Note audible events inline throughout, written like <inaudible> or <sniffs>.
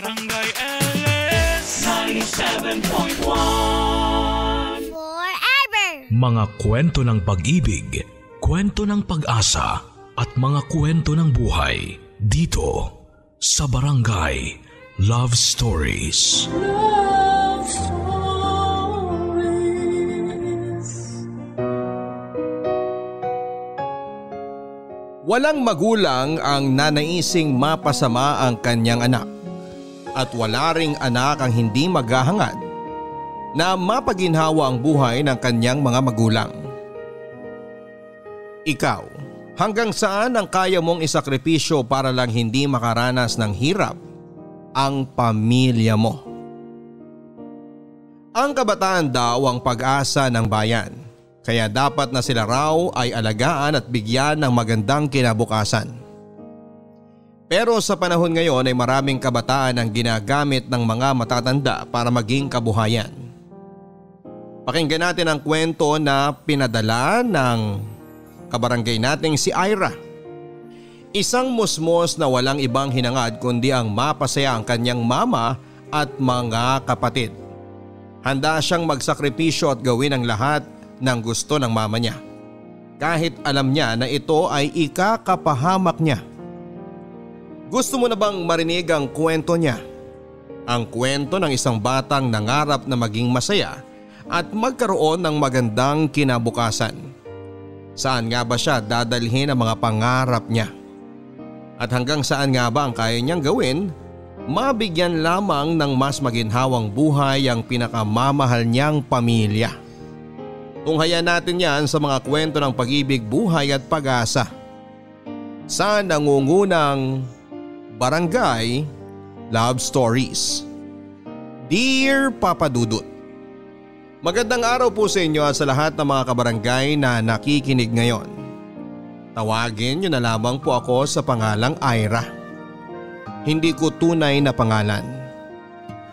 Barangay LS 97.1 Forever! Mga kwento ng pag-ibig, kwento ng pag-asa at mga kwento ng buhay dito sa Barangay Love Stories. Love Stories Walang magulang ang nanaising mapasama ang kanyang anak at wala ring anak ang hindi maghahangad na mapaginhawa ang buhay ng kanyang mga magulang. Ikaw, hanggang saan ang kaya mong isakripisyo para lang hindi makaranas ng hirap ang pamilya mo? Ang kabataan daw ang pag-asa ng bayan. Kaya dapat na sila raw ay alagaan at bigyan ng magandang kinabukasan. Pero sa panahon ngayon ay maraming kabataan ang ginagamit ng mga matatanda para maging kabuhayan. Pakinggan natin ang kwento na pinadala ng kabarangay nating si Ira. Isang musmos na walang ibang hinangad kundi ang mapasaya ang kanyang mama at mga kapatid. Handa siyang magsakripisyo at gawin ang lahat ng gusto ng mama niya. Kahit alam niya na ito ay ikakapahamak niya. Gusto mo na bang marinig ang kwento niya? Ang kwento ng isang batang nangarap na maging masaya at magkaroon ng magandang kinabukasan. Saan nga ba siya dadalhin ang mga pangarap niya? At hanggang saan nga ba ang kaya niyang gawin? Mabigyan lamang ng mas maginhawang buhay ang pinakamamahal niyang pamilya. Tunghayan natin yan sa mga kwento ng pag-ibig, buhay at pag-asa. Sa nangungunang Barangay Love Stories. Dear Papa Dudut, Magandang araw po sa inyo at sa lahat ng mga kabarangay na nakikinig ngayon. Tawagin niyo na lamang po ako sa pangalang Ira. Hindi ko tunay na pangalan.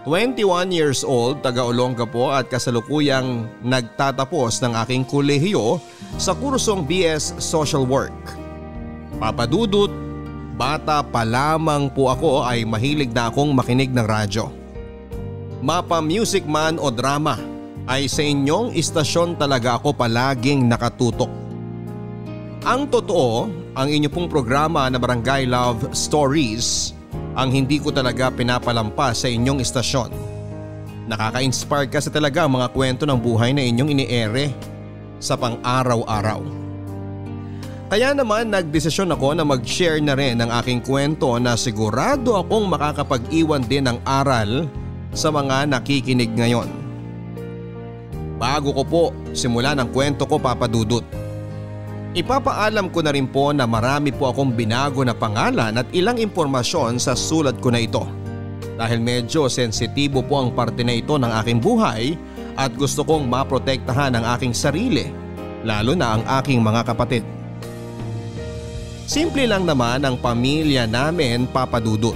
21 years old, taga Olonga po at kasalukuyang nagtatapos ng aking kolehiyo sa kursong BS Social Work. Papadudot, bata pa lamang po ako ay mahilig na akong makinig ng radyo. Mapa music man o drama ay sa inyong istasyon talaga ako palaging nakatutok. Ang totoo, ang inyo pong programa na Barangay Love Stories ang hindi ko talaga pinapalampas sa inyong istasyon. Nakaka-inspire kasi talaga ang mga kwento ng buhay na inyong iniere sa pang-araw-araw. Kaya naman nagdesisyon ako na mag-share na rin ng aking kwento na sigurado akong makakapag-iwan din ng aral sa mga nakikinig ngayon. Bago ko po simula ng kwento ko papadudot. Ipapaalam ko na rin po na marami po akong binago na pangalan at ilang impormasyon sa sulat ko na ito. Dahil medyo sensitibo po ang parte na ito ng aking buhay at gusto kong maprotektahan ang aking sarili, lalo na ang aking mga kapatid. Simple lang naman ang pamilya namin papadudot.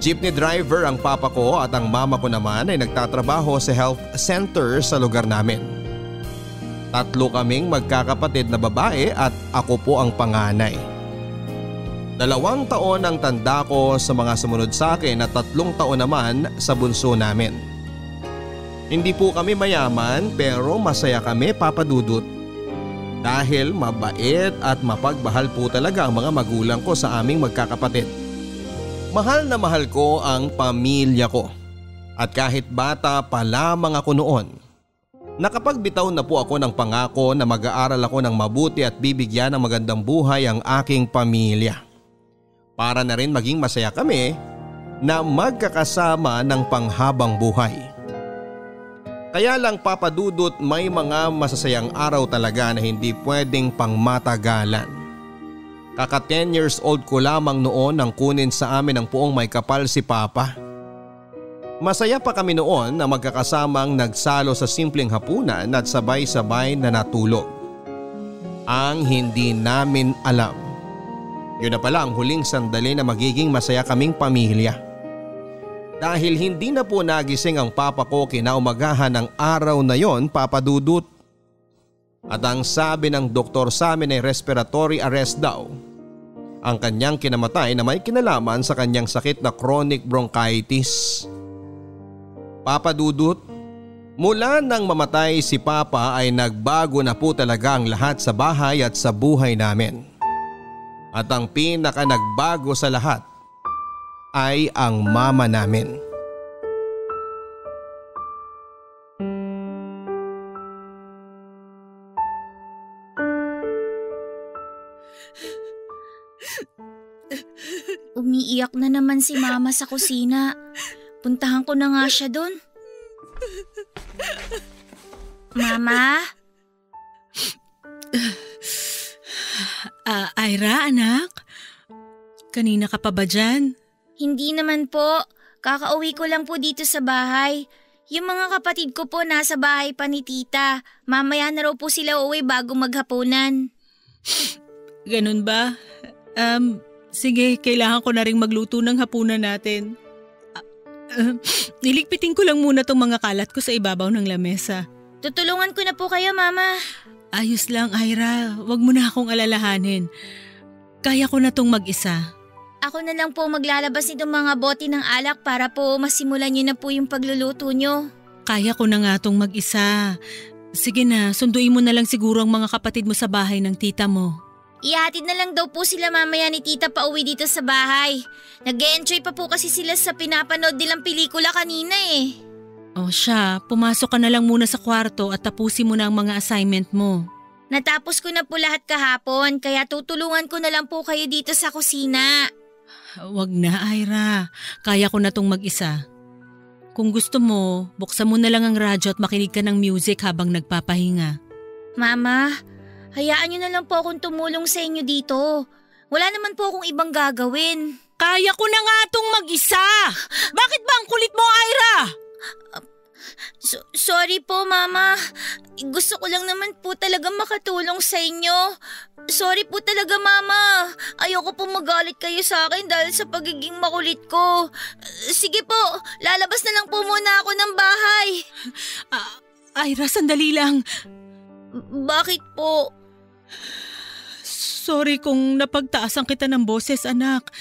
Jeepney driver ang papa ko at ang mama ko naman ay nagtatrabaho sa health center sa lugar namin. Tatlo kaming magkakapatid na babae at ako po ang panganay. Dalawang taon ang tanda ko sa mga sumunod sa akin at tatlong taon naman sa bunso namin. Hindi po kami mayaman pero masaya kami papadudot. Dahil mabait at mapagbahal po talaga ang mga magulang ko sa aming magkakapatid. Mahal na mahal ko ang pamilya ko. At kahit bata pa lamang ako noon, Nakapagbitaw na po ako ng pangako na mag-aaral ako ng mabuti at bibigyan ng magandang buhay ang aking pamilya. Para na rin maging masaya kami na magkakasama ng panghabang buhay. Kaya lang papadudot may mga masasayang araw talaga na hindi pwedeng pangmatagalan. Kaka 10 years old ko lamang noon nang kunin sa amin ang puong may kapal si Papa. Masaya pa kami noon na magkakasamang nagsalo sa simpleng hapunan at sabay-sabay na natulog. Ang hindi namin alam. Yun na pala ang huling sandali na magiging masaya kaming pamilya. Dahil hindi na po nagising ang papa ko kinaumagahan ng araw na yon papadudot. At ang sabi ng doktor sa amin ay respiratory arrest daw. Ang kanyang kinamatay na may kinalaman sa kanyang sakit na chronic bronchitis. Papa Dudut, mula nang mamatay si Papa ay nagbago na po talaga ang lahat sa bahay at sa buhay namin. At ang pinaka nagbago sa lahat ay ang mama namin. Umiiyak na naman si mama sa kusina. Puntahan ko na nga siya doon. Mama? Ah, Ira, anak? Kanina ka pa ba dyan? Hindi naman po. Kakauwi ko lang po dito sa bahay. Yung mga kapatid ko po nasa bahay pa ni tita. Mamaya na raw po sila uwi bago maghapunan. <laughs> Ganun ba? Um, sige, kailangan ko na rin magluto ng hapunan natin. Ah, <sniffs> niligpitin ko lang muna tong mga kalat ko sa ibabaw ng lamesa. Tutulungan ko na po kayo, mama. Ayos lang, Ira. Huwag mo na akong alalahanin. Kaya ko na tong mag-isa. Ako na lang po maglalabas nitong mga bote ng alak para po masimulan niyo na po yung pagluluto niyo. Kaya ko na nga tong mag-isa. Sige na, sunduin mo na lang siguro ang mga kapatid mo sa bahay ng tita mo. Ihatid na lang daw po sila mamaya ni tita pa uwi dito sa bahay. nag enjoy pa po kasi sila sa pinapanood nilang pelikula kanina eh. O siya, pumasok ka na lang muna sa kwarto at tapusin mo na ang mga assignment mo. Natapos ko na po lahat kahapon kaya tutulungan ko na lang po kayo dito sa kusina. Wag na, Ira. Kaya ko na tong mag-isa. Kung gusto mo, buksan mo na lang ang radyo at makinig ka ng music habang nagpapahinga. Mama, hayaan niyo na lang po akong tumulong sa inyo dito. Wala naman po akong ibang gagawin. Kaya ko na nga tong mag-isa! Bakit ba ang kulit mo, sorry po, Mama. Gusto ko lang naman po talaga makatulong sa inyo. Sorry po talaga, Mama. Ayoko po magalit kayo sa akin dahil sa pagiging makulit ko. Sige po, lalabas na lang po muna ako ng bahay. <laughs> Ah, Ira, sandali lang. Bakit po? Sorry kung napagtaasan kita ng boses, anak.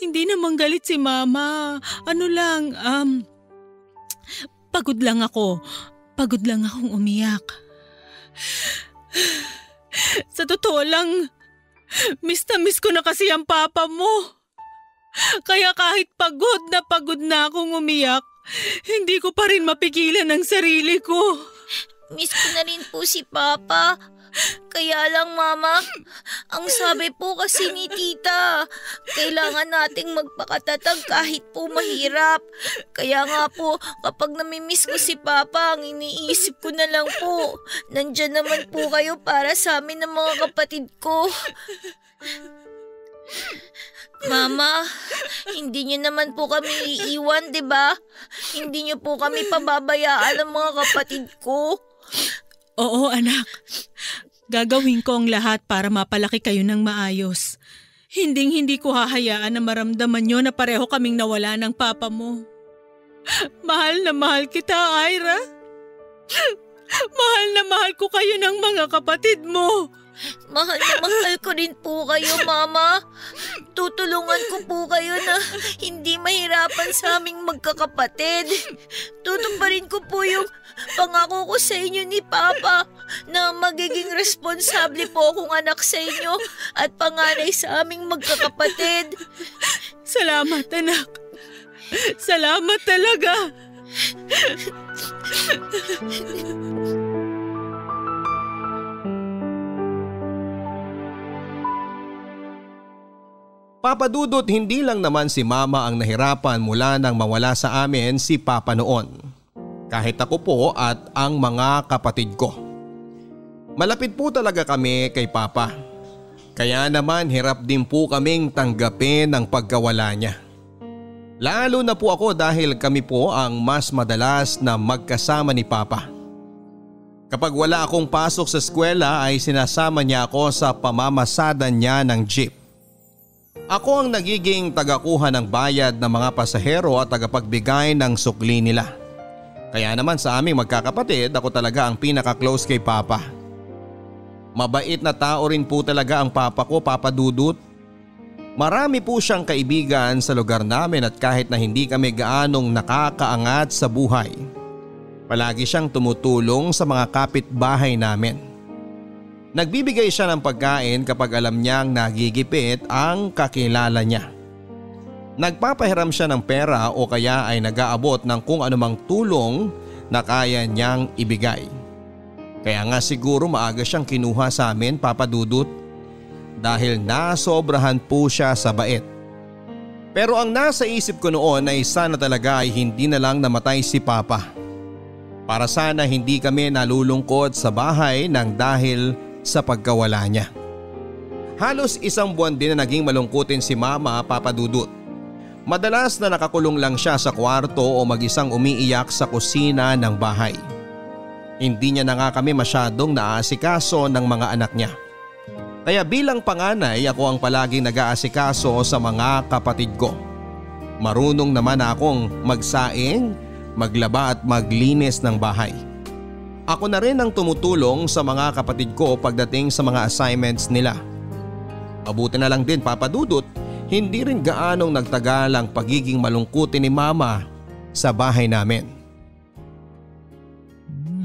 Hindi naman galit si Mama. Ano lang, um, pagod lang ako. Pagod lang akong umiyak. Sa totoo lang, miss na miss ko na kasi ang papa mo. Kaya kahit pagod na pagod na akong umiyak, hindi ko pa rin mapigilan ang sarili ko. Miss ko na rin po si Papa. Kaya lang mama, ang sabi po kasi ni tita, kailangan nating magpakatatag kahit po mahirap. Kaya nga po, kapag namimiss ko si Papa, ang iniisip ko na lang po, nandyan naman po kayo para sa amin ng mga kapatid ko. Mama, hindi niyo naman po kami iiwan, 'di ba? Hindi niyo po kami pababayaan ng mga kapatid ko. Oo, anak. Gagawin ko ang lahat para mapalaki kayo ng maayos. Hinding-hindi ko hahayaan na maramdaman nyo na pareho kaming nawala ng papa mo. Mahal na mahal kita, Ira. Mahal na mahal ko kayo ng mga kapatid mo. Mahal na mahal ko rin po kayo, Mama. Tutulungan ko po kayo na hindi mahirapan sa aming magkakapatid. Tutuparin ko po yung pangako ko sa inyo ni Papa na magiging responsable po akong anak sa inyo at panganay sa aming magkakapatid. Salamat, anak. Salamat talaga. Papadudot hindi lang naman si mama ang nahirapan mula nang mawala sa amin si papa noon. Kahit ako po at ang mga kapatid ko. Malapit po talaga kami kay papa. Kaya naman hirap din po kaming tanggapin ang pagkawala niya. Lalo na po ako dahil kami po ang mas madalas na magkasama ni papa. Kapag wala akong pasok sa eskwela ay sinasama niya ako sa pamamasadan niya ng jeep. Ako ang nagiging tagakuha ng bayad ng mga pasahero at tagapagbigay ng sukli nila. Kaya naman sa aming magkakapatid ako talaga ang pinaka-close kay Papa. Mabait na tao rin po talaga ang Papa ko, Papa Dudut. Marami po siyang kaibigan sa lugar namin at kahit na hindi kami gaanong nakakaangat sa buhay, palagi siyang tumutulong sa mga kapitbahay namin. Nagbibigay siya ng pagkain kapag alam niyang nagigipit ang kakilala niya. Nagpapahiram siya ng pera o kaya ay nag-aabot ng kung anumang tulong na kaya niyang ibigay. Kaya nga siguro maaga siyang kinuha sa amin papadudot dahil nasobrahan po siya sa bait. Pero ang nasa isip ko noon ay sana talaga ay hindi na lang namatay si Papa. Para sana hindi kami nalulungkot sa bahay nang dahil sa pagkawala niya. Halos isang buwan din na naging malungkutin si Mama Papadudut. Madalas na nakakulong lang siya sa kwarto o mag-isang umiiyak sa kusina ng bahay. Hindi niya na nga kami masyadong naaasikaso ng mga anak niya. Kaya bilang panganay ako ang palaging nag-aasikaso sa mga kapatid ko. Marunong naman akong magsaing, maglaba at maglinis ng bahay. Ako na rin ang tumutulong sa mga kapatid ko pagdating sa mga assignments nila. Mabuti na lang din papadudot hindi rin gaanong nagtagal ang pagiging malungkutin ni mama sa bahay namin.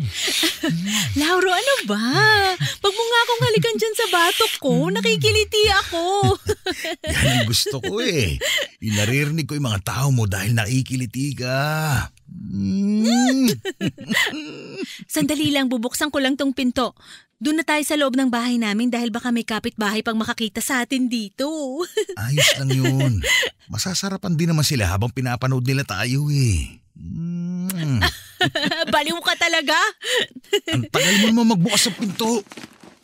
<laughs> Lauro, ano ba? Pag mo nga akong halikan dyan sa batok ko, nakikiliti ako. <laughs> Yan ang gusto ko eh. Inaririnig ko yung mga tao mo dahil nakikiliti ka. Mm. <laughs> Sandali lang, bubuksan ko lang tong pinto. Doon na tayo sa loob ng bahay namin dahil baka may kapitbahay pang makakita sa atin dito. <laughs> Ayos lang yun. Masasarapan din naman sila habang pinapanood nila tayo eh. Mm. <laughs> Baliw ka talaga. Ang tagal mo naman magbukas ng pinto.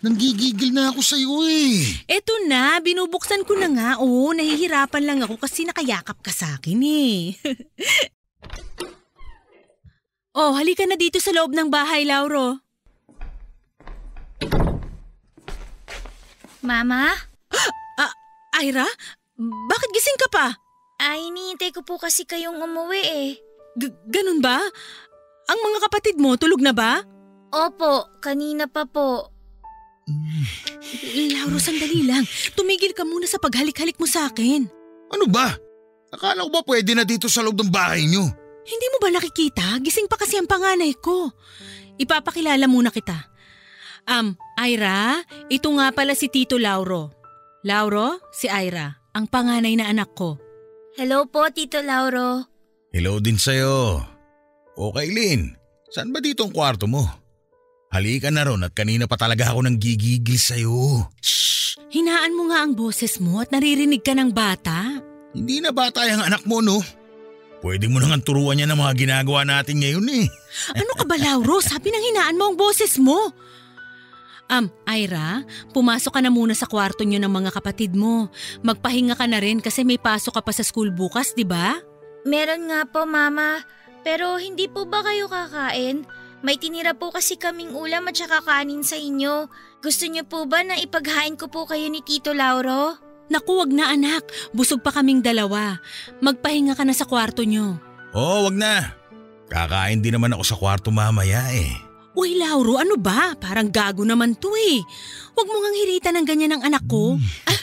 Nanggigigil na ako sa'yo eh. Eto na, binubuksan ko na nga. Oo, nahihirapan lang ako kasi nakayakap ka sa akin eh. Oh, halika na dito sa loob ng bahay, Lauro. Mama? Ira, bakit gising ka pa? Ay, hinihintay ko po kasi kayong umuwi eh. G- ganun ba? Ang mga kapatid mo, tulog na ba? Opo, kanina pa po. Lauro, sandali lang. Tumigil ka muna sa paghalik-halik mo sa akin. Ano ba? Akala ko ba pwede na dito sa loob ng bahay nyo? Hindi mo ba nakikita? Gising pa kasi ang panganay ko. Ipapakilala muna kita. Um, Ira, ito nga pala si Tito Lauro. Lauro, si Ira, ang panganay na anak ko. Hello po, Tito Lauro. Hello din sa'yo. Okay, Lynn. Saan ba dito ang kwarto mo? Halika na ron at kanina pa talaga ako nang gigigil sa'yo. Shh! Hinaan mo nga ang boses mo at naririnig ka ng bata. Hindi na bata yung anak mo, no? Pwede mo nang turuan niya ng mga ginagawa natin ngayon eh. Ano ka ba, Lauro? Sabi ng hinaan mo ang boses mo. Um, Ira, pumasok ka na muna sa kwarto niyo ng mga kapatid mo. Magpahinga ka na rin kasi may pasok ka pa sa school bukas, di ba? Meron nga po, Mama. Pero hindi po ba kayo kakain? May tinira po kasi kaming ulam at saka kanin sa inyo. Gusto niyo po ba na ipaghain ko po kayo ni Tito Lauro? Naku, wag na anak. Busog pa kaming dalawa. Magpahinga ka na sa kwarto niyo. Oo, wag na. Kakain din naman ako sa kwarto mamaya eh. Uy, Lauro, ano ba? Parang gago naman to eh. Huwag mo ngang hiritan ng ganyan ng anak ko. Ah,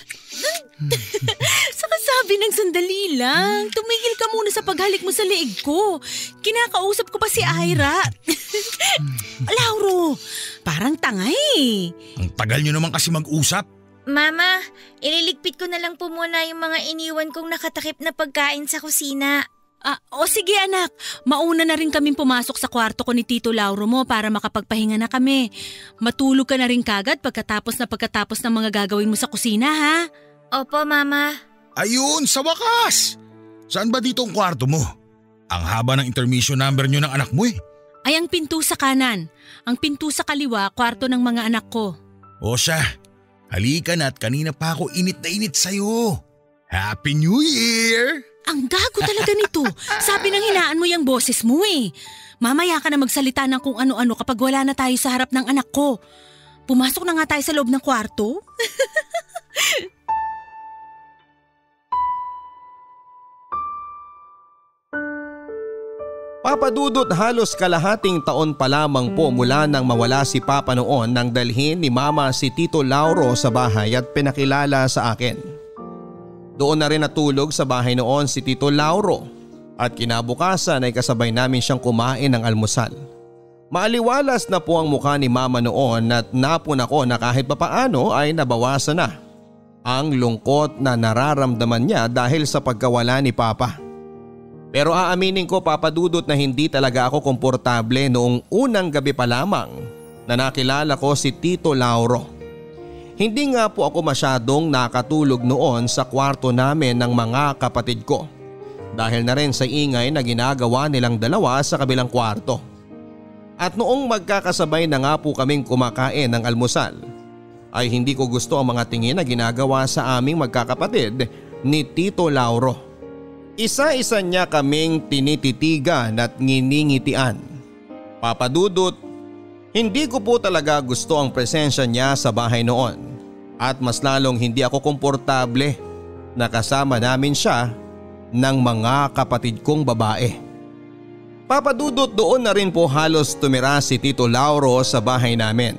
<laughs> Saka sabi ng sandali lang, tumigil ka muna sa paghalik mo sa leeg ko. Kinakausap ko pa si Ira. <laughs> Lauro, parang tanga eh. Ang tagal nyo naman kasi mag-usap. Mama, ililigpit ko na lang po muna yung mga iniwan kong nakatakip na pagkain sa kusina. Ah, o sige anak, mauna na rin kaming pumasok sa kwarto ko ni Tito Lauro mo para makapagpahinga na kami. Matulog ka na rin kagad pagkatapos na pagkatapos ng mga gagawin mo sa kusina ha? Opo, Mama. Ayun, sa wakas! Saan ba dito ang kwarto mo? Ang haba ng intermission number nyo ng anak mo eh. Ay ang pinto sa kanan. Ang pinto sa kaliwa, kwarto ng mga anak ko. O siya, halika na at kanina pa ako init na init sa'yo. Happy New Year! Ang gago talaga nito. Sabi ng hinaan mo yung boses mo eh. Mamaya ka na magsalita ng kung ano-ano kapag wala na tayo sa harap ng anak ko. Pumasok na nga tayo sa loob ng kwarto. <laughs> Papadudot halos kalahating taon pa lamang po mula nang mawala si Papa noon nang dalhin ni Mama si Tito Lauro sa bahay at pinakilala sa akin. Doon na rin natulog sa bahay noon si Tito Lauro at kinabukasan ay kasabay namin siyang kumain ng almusal. Maaliwalas na po ang mukha ni mama noon at napon ako na kahit papaano ay nabawasan na ang lungkot na nararamdaman niya dahil sa pagkawala ni Papa. Pero aaminin ko papadudot na hindi talaga ako komportable noong unang gabi pa lamang na nakilala ko si Tito Lauro. Hindi nga po ako masyadong nakatulog noon sa kwarto namin ng mga kapatid ko dahil na rin sa ingay na ginagawa nilang dalawa sa kabilang kwarto. At noong magkakasabay na nga po kaming kumakain ng almusal ay hindi ko gusto ang mga tingin na ginagawa sa aming magkakapatid ni Tito Lauro. Isa-isa niya kaming tinititigan at nginingitian. Papadudot, hindi ko po talaga gusto ang presensya niya sa bahay noon at mas lalong hindi ako komportable na kasama namin siya ng mga kapatid kong babae. Papadudot doon na rin po halos tumira si Tito Lauro sa bahay namin.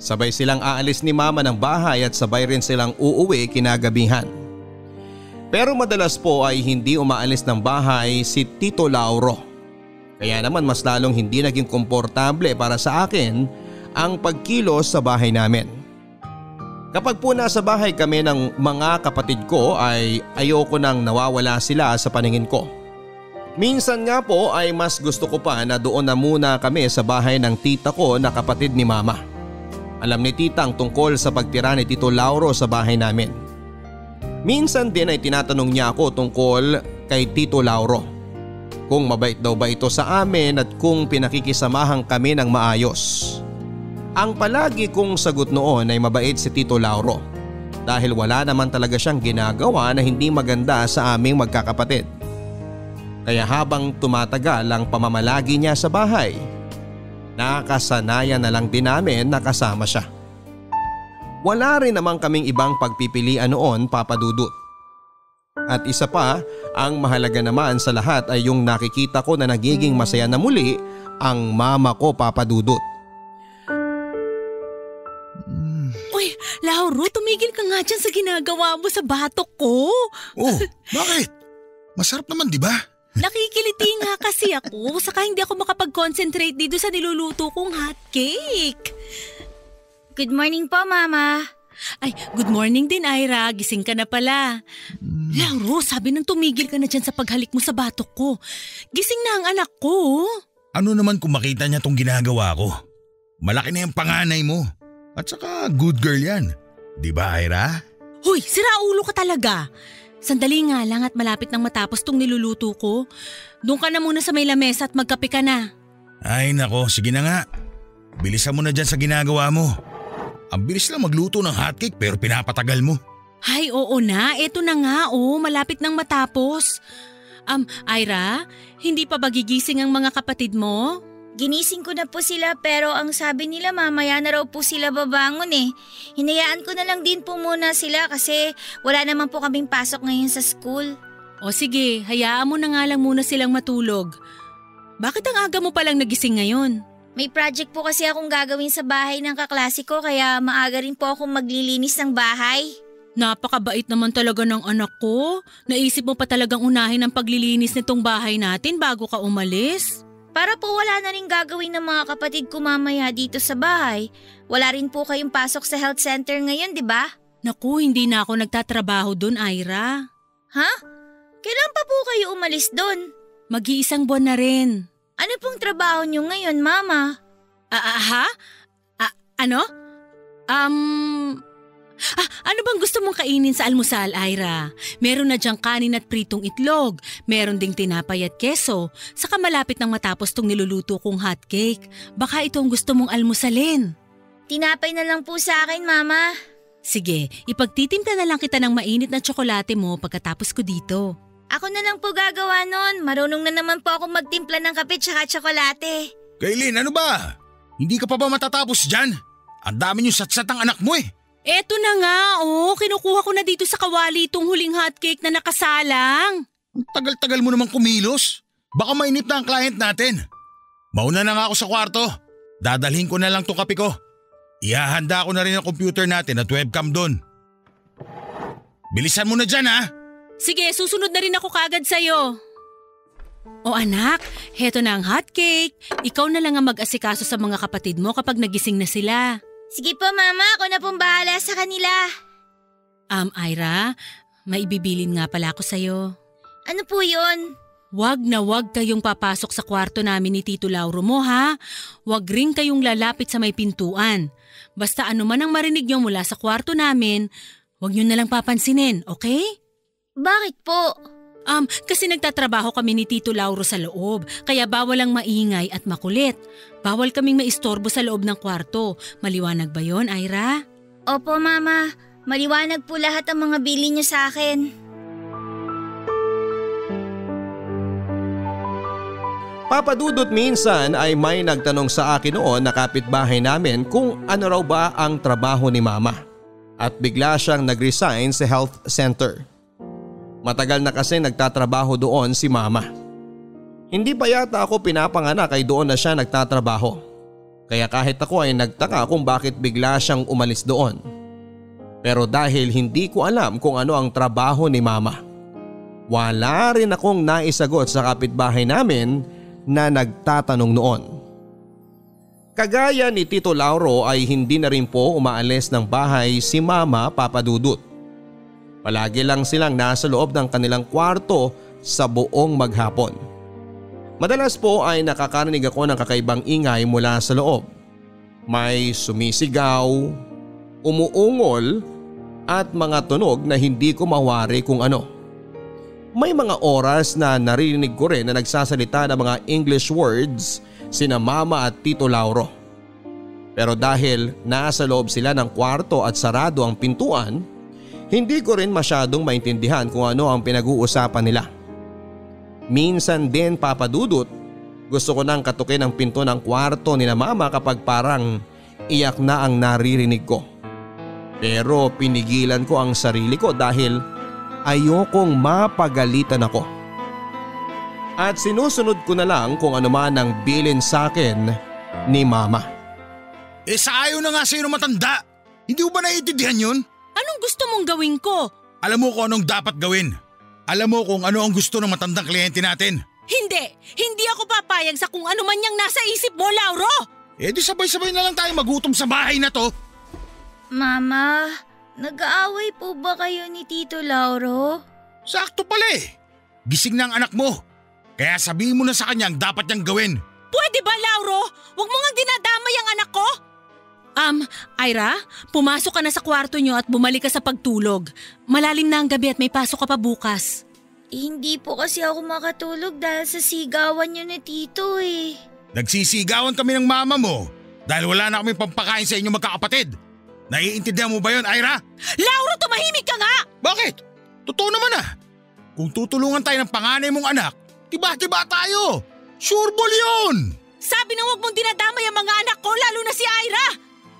Sabay silang aalis ni mama ng bahay at sabay rin silang uuwi kinagabihan. Pero madalas po ay hindi umaalis ng bahay si Tito Lauro. Kaya naman mas lalong hindi naging komportable para sa akin ang pagkilos sa bahay namin. Kapag po nasa bahay kami ng mga kapatid ko ay ayoko nang nawawala sila sa paningin ko. Minsan nga po ay mas gusto ko pa na doon na muna kami sa bahay ng tita ko na kapatid ni mama. Alam ni tita ang tungkol sa pagtira ni Tito Lauro sa bahay namin. Minsan din ay tinatanong niya ako tungkol kay Tito Lauro. Kung mabait daw ba ito sa amin at kung pinakikisamahan kami ng maayos. Ang palagi kong sagot noon ay mabait si Tito Lauro dahil wala naman talaga siyang ginagawa na hindi maganda sa aming magkakapatid. Kaya habang tumatagal ang pamamalagi niya sa bahay, nakasanayan na lang din namin na kasama siya. Wala rin naman kaming ibang pagpipilian noon papadudot. At isa pa, ang mahalaga naman sa lahat ay yung nakikita ko na nagiging masaya na muli ang mama ko papadudot. Uy, Lauro, tumigil ka nga dyan sa ginagawa mo sa batok ko. Oh, bakit? Masarap naman di ba? Nakikiliti nga kasi ako, saka hindi ako makapag-concentrate dito sa niluluto kong hot cake. Good morning po, Mama. Ay, good morning din, Ira. Gising ka na pala. Lauro, sabi nang tumigil ka na dyan sa paghalik mo sa batok ko. Gising na ang anak ko. Ano naman kung makita niya tong ginagawa ko? Malaki na yung panganay mo. At saka good girl yan. Di ba, Ira? Hoy, sira ulo ka talaga. Sandali nga lang at malapit nang matapos tong niluluto ko. Doon ka na muna sa may lamesa at magkape ka na. Ay nako, sige na nga. Bilisan mo na dyan sa ginagawa mo. Ang bilis lang magluto ng hotcake pero pinapatagal mo. Ay, oo na. Eto na nga, oh. Malapit nang matapos. Um, Ira, hindi pa ba gigising ang mga kapatid mo? Ginising ko na po sila pero ang sabi nila mamaya na raw po sila babangon eh. Hinayaan ko na lang din po muna sila kasi wala naman po kaming pasok ngayon sa school. O sige, hayaan mo na nga lang muna silang matulog. Bakit ang aga mo palang nagising ngayon? May project po kasi akong gagawin sa bahay ng kaklase ko kaya maaga rin po akong maglilinis ng bahay. Napakabait naman talaga ng anak ko. Naisip mo pa talagang unahin ang paglilinis nitong bahay natin bago ka umalis? Para po wala na rin gagawin ng mga kapatid ko mamaya dito sa bahay. Wala rin po kayong pasok sa health center ngayon, di ba? Naku, hindi na ako nagtatrabaho doon, Ira. Ha? Kailan pa po kayo umalis doon? Mag-iisang buwan na rin. Ano pong trabaho niyo ngayon, Mama? Ah, ah, ha? Ah, ano? Um... Ah, ano bang gusto mong kainin sa almusal, Ira? Meron na diyang kanin at pritong itlog, meron ding tinapay at keso, saka malapit nang matapos tong niluluto kong hotcake. Baka ito ang gusto mong almusalin. Tinapay na lang po sa akin, Mama. Sige, ipagtitimpla na lang kita ng mainit na tsokolate mo pagkatapos ko dito. Ako na lang po gagawa nun. Marunong na naman po ako magtimpla ng kape tsaka tsokolate. Kaylin, ano ba? Hindi ka pa ba matatapos dyan? Ang dami niyo satsat ang anak mo eh. Eto na nga, oh. Kinukuha ko na dito sa kawali itong huling hotcake na nakasalang. Ang tagal-tagal mo namang kumilos. Baka mainip na ang client natin. Mauna na nga ako sa kwarto. Dadalhin ko na lang tong kape ko. Ihahanda ko na rin ang computer natin at webcam doon. Bilisan mo na dyan ha. Sige, susunod na rin ako kagad sa'yo. O anak, heto na ang hot cake. Ikaw na lang ang mag-asikaso sa mga kapatid mo kapag nagising na sila. Sige po mama, ako na pong bahala sa kanila. Um, Ira, may ibibilin nga pala ako sa'yo. Ano po yun? Wag na wag kayong papasok sa kwarto namin ni Tito Lauro mo ha. Wag rin kayong lalapit sa may pintuan. Basta ano man ang marinig nyo mula sa kwarto namin, wag nyo na lang papansinin, okay? Bakit po? Um, kasi nagtatrabaho kami ni Tito Lauro sa loob, kaya bawal ang maingay at makulit. Bawal kaming maistorbo sa loob ng kwarto. Maliwanag ba yon, Ira? Opo mama, maliwanag po lahat ang mga bili niyo sa akin. Papadudot minsan ay may nagtanong sa akin noon na kapitbahay namin kung ano raw ba ang trabaho ni mama. At bigla siyang nag-resign sa health center. Matagal na kasi nagtatrabaho doon si mama. Hindi pa yata ako pinapanganak ay doon na siya nagtatrabaho. Kaya kahit ako ay nagtaka kung bakit bigla siyang umalis doon. Pero dahil hindi ko alam kung ano ang trabaho ni mama. Wala rin akong naisagot sa kapitbahay namin na nagtatanong noon. Kagaya ni Tito Lauro ay hindi na rin po umaalis ng bahay si Mama Papadudut. Palagi lang silang nasa loob ng kanilang kwarto sa buong maghapon. Madalas po ay nakakarinig ako ng kakaibang ingay mula sa loob. May sumisigaw, umuungol at mga tunog na hindi ko mawari kung ano. May mga oras na naririnig ko rin na nagsasalita ng mga English words sina mama at tito Lauro. Pero dahil nasa loob sila ng kwarto at sarado ang pintuan, hindi ko rin masyadong maintindihan kung ano ang pinag-uusapan nila. Minsan din papadudot, gusto ko nang katukin ang pinto ng kwarto ni na mama kapag parang iyak na ang naririnig ko. Pero pinigilan ko ang sarili ko dahil ayokong mapagalitan ako. At sinusunod ko na lang kung ano man ang bilin sa akin ni mama. Eh sa ayaw na nga sa'yo matanda. Hindi mo ba naiintindihan yun? Anong gusto mong gawin ko? Alam mo kung anong dapat gawin. Alam mo kung ano ang gusto ng matandang kliyente natin. Hindi! Hindi ako papayag sa kung ano man yung nasa isip mo, Lauro! Eh di sabay-sabay na lang tayo magutom sa bahay na to. Mama, nag-aaway po ba kayo ni Tito Lauro? Sakto pala eh. Gising na ang anak mo. Kaya sabihin mo na sa kanya ang dapat niyang gawin. Pwede ba, Lauro? Huwag mo nga dinadamay ang anak ko! Um, Ira, pumasok ka na sa kwarto nyo at bumalik ka sa pagtulog. Malalim na ang gabi at may pasok ka pa bukas. Eh, hindi po kasi ako makatulog dahil sa sigawan niyo ni Tito eh. Nagsisigawan kami ng mama mo dahil wala na kami pampakain sa inyo magkakapatid. Naiintindihan mo ba yon, Ira? Lauro, tumahimik ka nga! Bakit? Totoo naman ah. Kung tutulungan tayo ng panganay mong anak, tiba-tiba tayo. Sure ball yun! Sabi na huwag mong dinadamay ang mga anak ko, lalo na si Ira!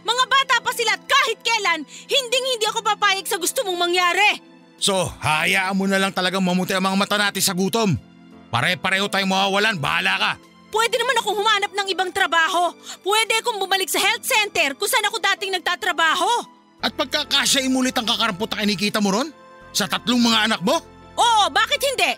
Mga bata pa sila at kahit kailan, hinding hindi ako papayag sa gusto mong mangyari! So, hayaan mo na lang talagang mamuti ang mga mata natin sa gutom. Pare-pareho tayong mawawalan, bahala ka. Pwede naman akong humanap ng ibang trabaho. Pwede akong bumalik sa health center kung saan ako dating nagtatrabaho. At pagkakasyain mo ulit ang kakarampot na kinikita mo ron? Sa tatlong mga anak mo? Oo, bakit hindi?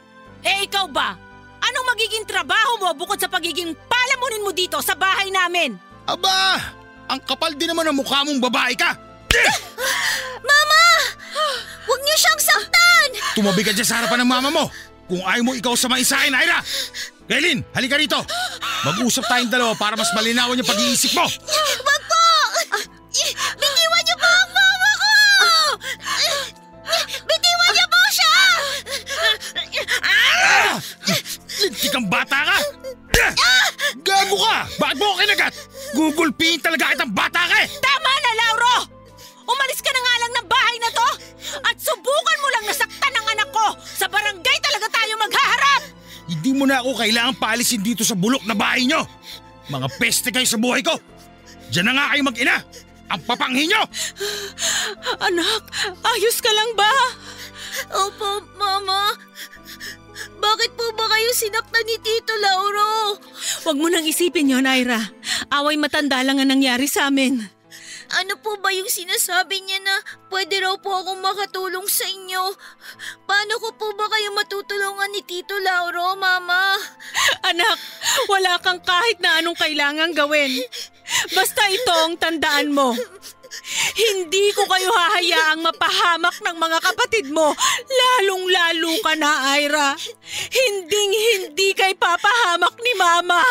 Eh ikaw ba? Anong magiging trabaho mo bukod sa pagiging palamunin mo dito sa bahay namin? Aba, ang kapal din naman ng mukha mong babae ka. Mama! Huwag niyo siyang saktan! Tumabi ka dyan sa harapan ng mama mo. Kung ayaw mo ikaw sa maisahin, Ira! Kailin, halika rito. Mag-usap tayong dalawa para mas malinawan yung pag-iisip mo. Wag po! Bitiwan niyo po ang mama ko! Bitiwan niyo po siya! Lintik kang bata ka! Gago ka! Bakit mo ako kinagat? Gugulpiin talaga kitang bata ka eh! Tama na, Lauro! Umalis ka na nga lang ng bahay na to! At subukan mo lang nasaktan ang anak ko! Sa barangay talaga tayo maghaharap! Hindi mo na ako kailangan paalisin dito sa bulok na bahay nyo! Mga peste kayo sa buhay ko! Diyan na nga kayo mag-ina! Ang papanghin nyo! Anak, ayos ka lang ba? Opo, Mama. Bakit po ba kayo sinaktan ni Tito Lauro? Huwag mo nang isipin yon, Ira. Away matanda lang ang nangyari sa amin. Ano po ba yung sinasabi niya na pwede raw po akong makatulong sa inyo? Paano ko po ba kayo matutulungan ni Tito Lauro, Mama? Anak, wala kang kahit na anong kailangang gawin. Basta ito ang tandaan mo. Hindi ko kayo hahayaang mapahamak ng mga kapatid mo, lalong-lalo ka na, Ira. Hinding-hindi kay papahamak ni Mama.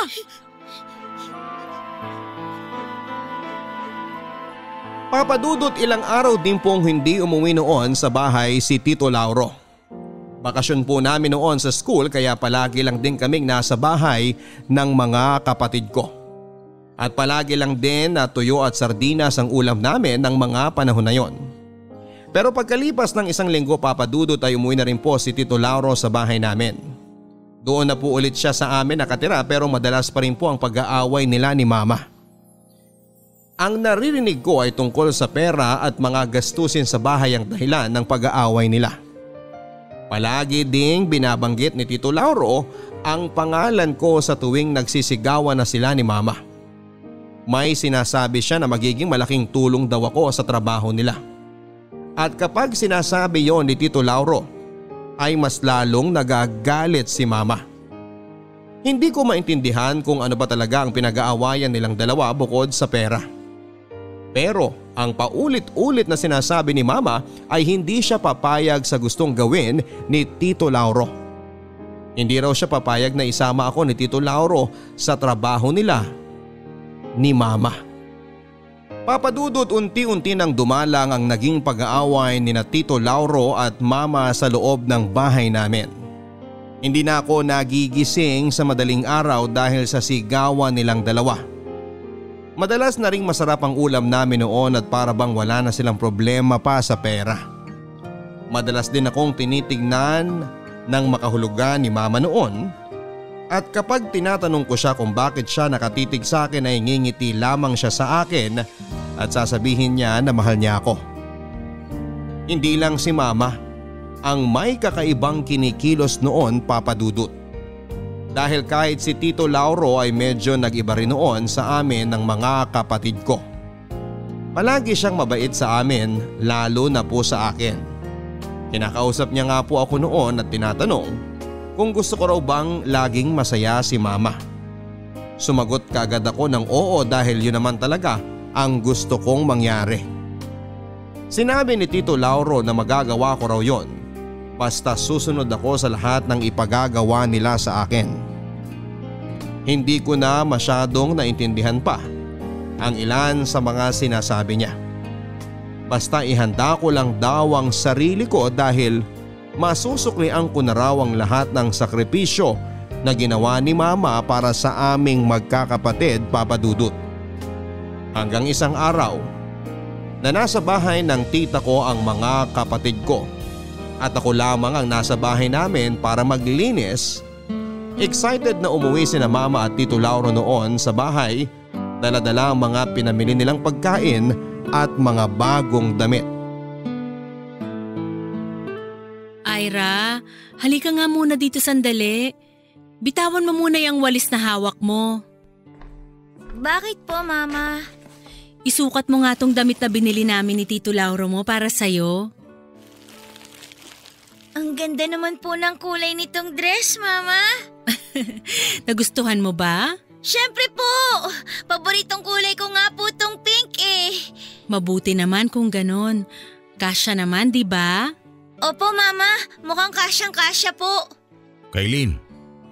Papadudot ilang araw din pong hindi umuwi noon sa bahay si Tito Lauro. Bakasyon po namin noon sa school kaya palagi lang din kaming nasa bahay ng mga kapatid ko. At palagi lang din na tuyo at sardinas ang ulam namin ng mga panahon na yon. Pero pagkalipas ng isang linggo papadudot ay umuwi na rin po si Tito Lauro sa bahay namin. Doon na po ulit siya sa amin nakatira pero madalas pa rin po ang pag-aaway nila ni mama. Ang naririnig ko ay tungkol sa pera at mga gastusin sa bahay ang dahilan ng pag-aaway nila. Palagi ding binabanggit ni Tito Lauro ang pangalan ko sa tuwing nagsisigawan na sila ni mama. May sinasabi siya na magiging malaking tulong daw ako sa trabaho nila. At kapag sinasabi yon ni Tito Lauro ay mas lalong nagagalit si mama. Hindi ko maintindihan kung ano ba talaga ang pinag-aawayan nilang dalawa bukod sa pera. Pero ang paulit-ulit na sinasabi ni mama ay hindi siya papayag sa gustong gawin ni Tito Lauro. Hindi raw siya papayag na isama ako ni Tito Lauro sa trabaho nila ni mama. Papadudot unti-unti nang dumalang ang naging pag-aaway ni na Tito Lauro at mama sa loob ng bahay namin. Hindi na ako nagigising sa madaling araw dahil sa sigawan nilang dalawa. Madalas na ring masarap ang ulam namin noon at para bang wala na silang problema pa sa pera. Madalas din akong tinitignan ng makahulugan ni mama noon at kapag tinatanong ko siya kung bakit siya nakatitig sa akin ay ngingiti lamang siya sa akin at sasabihin niya na mahal niya ako. Hindi lang si mama ang may kakaibang kinikilos noon papadudot dahil kahit si Tito Lauro ay medyo nag-iba rin noon sa amin ng mga kapatid ko. Palagi siyang mabait sa amin lalo na po sa akin. Kinakausap niya nga po ako noon at tinatanong kung gusto ko raw bang laging masaya si mama. Sumagot kagad ako ng oo dahil yun naman talaga ang gusto kong mangyari. Sinabi ni Tito Lauro na magagawa ko raw yon basta susunod ako sa lahat ng ipagagawa nila sa akin. Hindi ko na masyadong naintindihan pa ang ilan sa mga sinasabi niya. Basta ihanda ko lang daw ang sarili ko dahil masusuklian ko na ang lahat ng sakripisyo na ginawa ni mama para sa aming magkakapatid papadudot. Hanggang isang araw na nasa bahay ng tita ko ang mga kapatid ko at ako lamang ang nasa bahay namin para maglilinis. Excited na umuwi si na mama at tito Lauro noon sa bahay, daladala ang mga pinamili nilang pagkain at mga bagong damit. Ira, halika nga muna dito sandali. Bitawan mo muna yung walis na hawak mo. Bakit po, Mama? Isukat mo nga tong damit na binili namin ni Tito Lauro mo para sa'yo. Ang ganda naman po ng kulay nitong dress, Mama. <laughs> Nagustuhan mo ba? Siyempre po! Paboritong kulay ko nga po tong pink eh. Mabuti naman kung ganon. Kasya naman, di ba? Opo, Mama. Mukhang kasyang-kasya po. Kailin,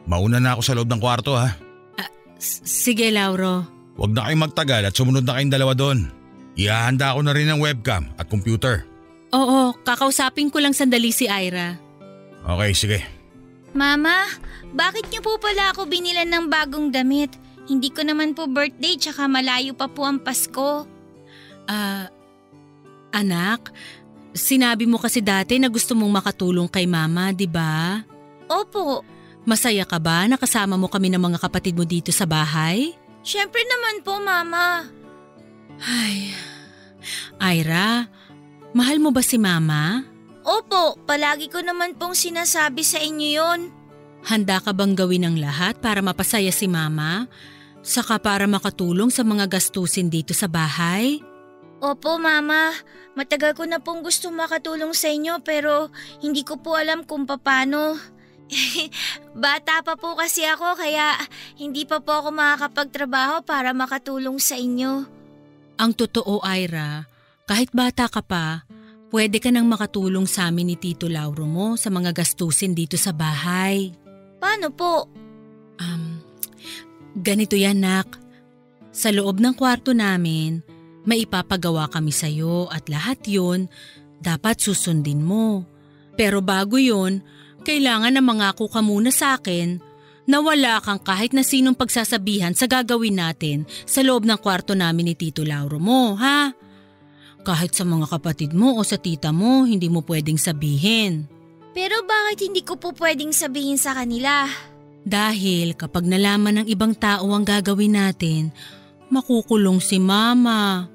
mauna na ako sa loob ng kwarto ha. S- Sige, Lauro. Huwag na kayong magtagal at sumunod na kayong dalawa doon. Ihahanda ko na rin ang webcam at computer. Oo, kakausapin ko lang sandali si Ira. Okay, sige. Mama, bakit niyo po pala ako binilan ng bagong damit? Hindi ko naman po birthday tsaka malayo pa po ang Pasko. Ah, anak, sinabi mo kasi dati na gusto mong makatulong kay mama, di ba? Opo, Masaya ka ba na kasama mo kami ng mga kapatid mo dito sa bahay? syempre naman po, Mama. Ay, Ira, mahal mo ba si mama? Opo, palagi ko naman pong sinasabi sa inyo yon. Handa ka bang gawin ang lahat para mapasaya si mama? Saka para makatulong sa mga gastusin dito sa bahay? Opo, Mama. Matagal ko na pong gusto makatulong sa inyo pero hindi ko po alam kung paano. <laughs> Bata pa po kasi ako kaya hindi pa po ako makakapagtrabaho para makatulong sa inyo. Ang totoo, Ira, kahit bata ka pa, pwede ka nang makatulong sa amin ni Tito Lauro mo sa mga gastusin dito sa bahay. Paano po? Um, ganito yan, Nak. Sa loob ng kwarto namin, may ipapagawa kami sa'yo at lahat yon dapat susundin mo. Pero bago yon, kailangan na mangako ka muna sa akin na wala kang kahit na sinong pagsasabihan sa gagawin natin sa loob ng kwarto namin ni Tito Lauro mo, ha? Kahit sa mga kapatid mo o sa tita mo, hindi mo pwedeng sabihin. Pero bakit hindi ko po pwedeng sabihin sa kanila? Dahil kapag nalaman ng ibang tao ang gagawin natin, makukulong si mama.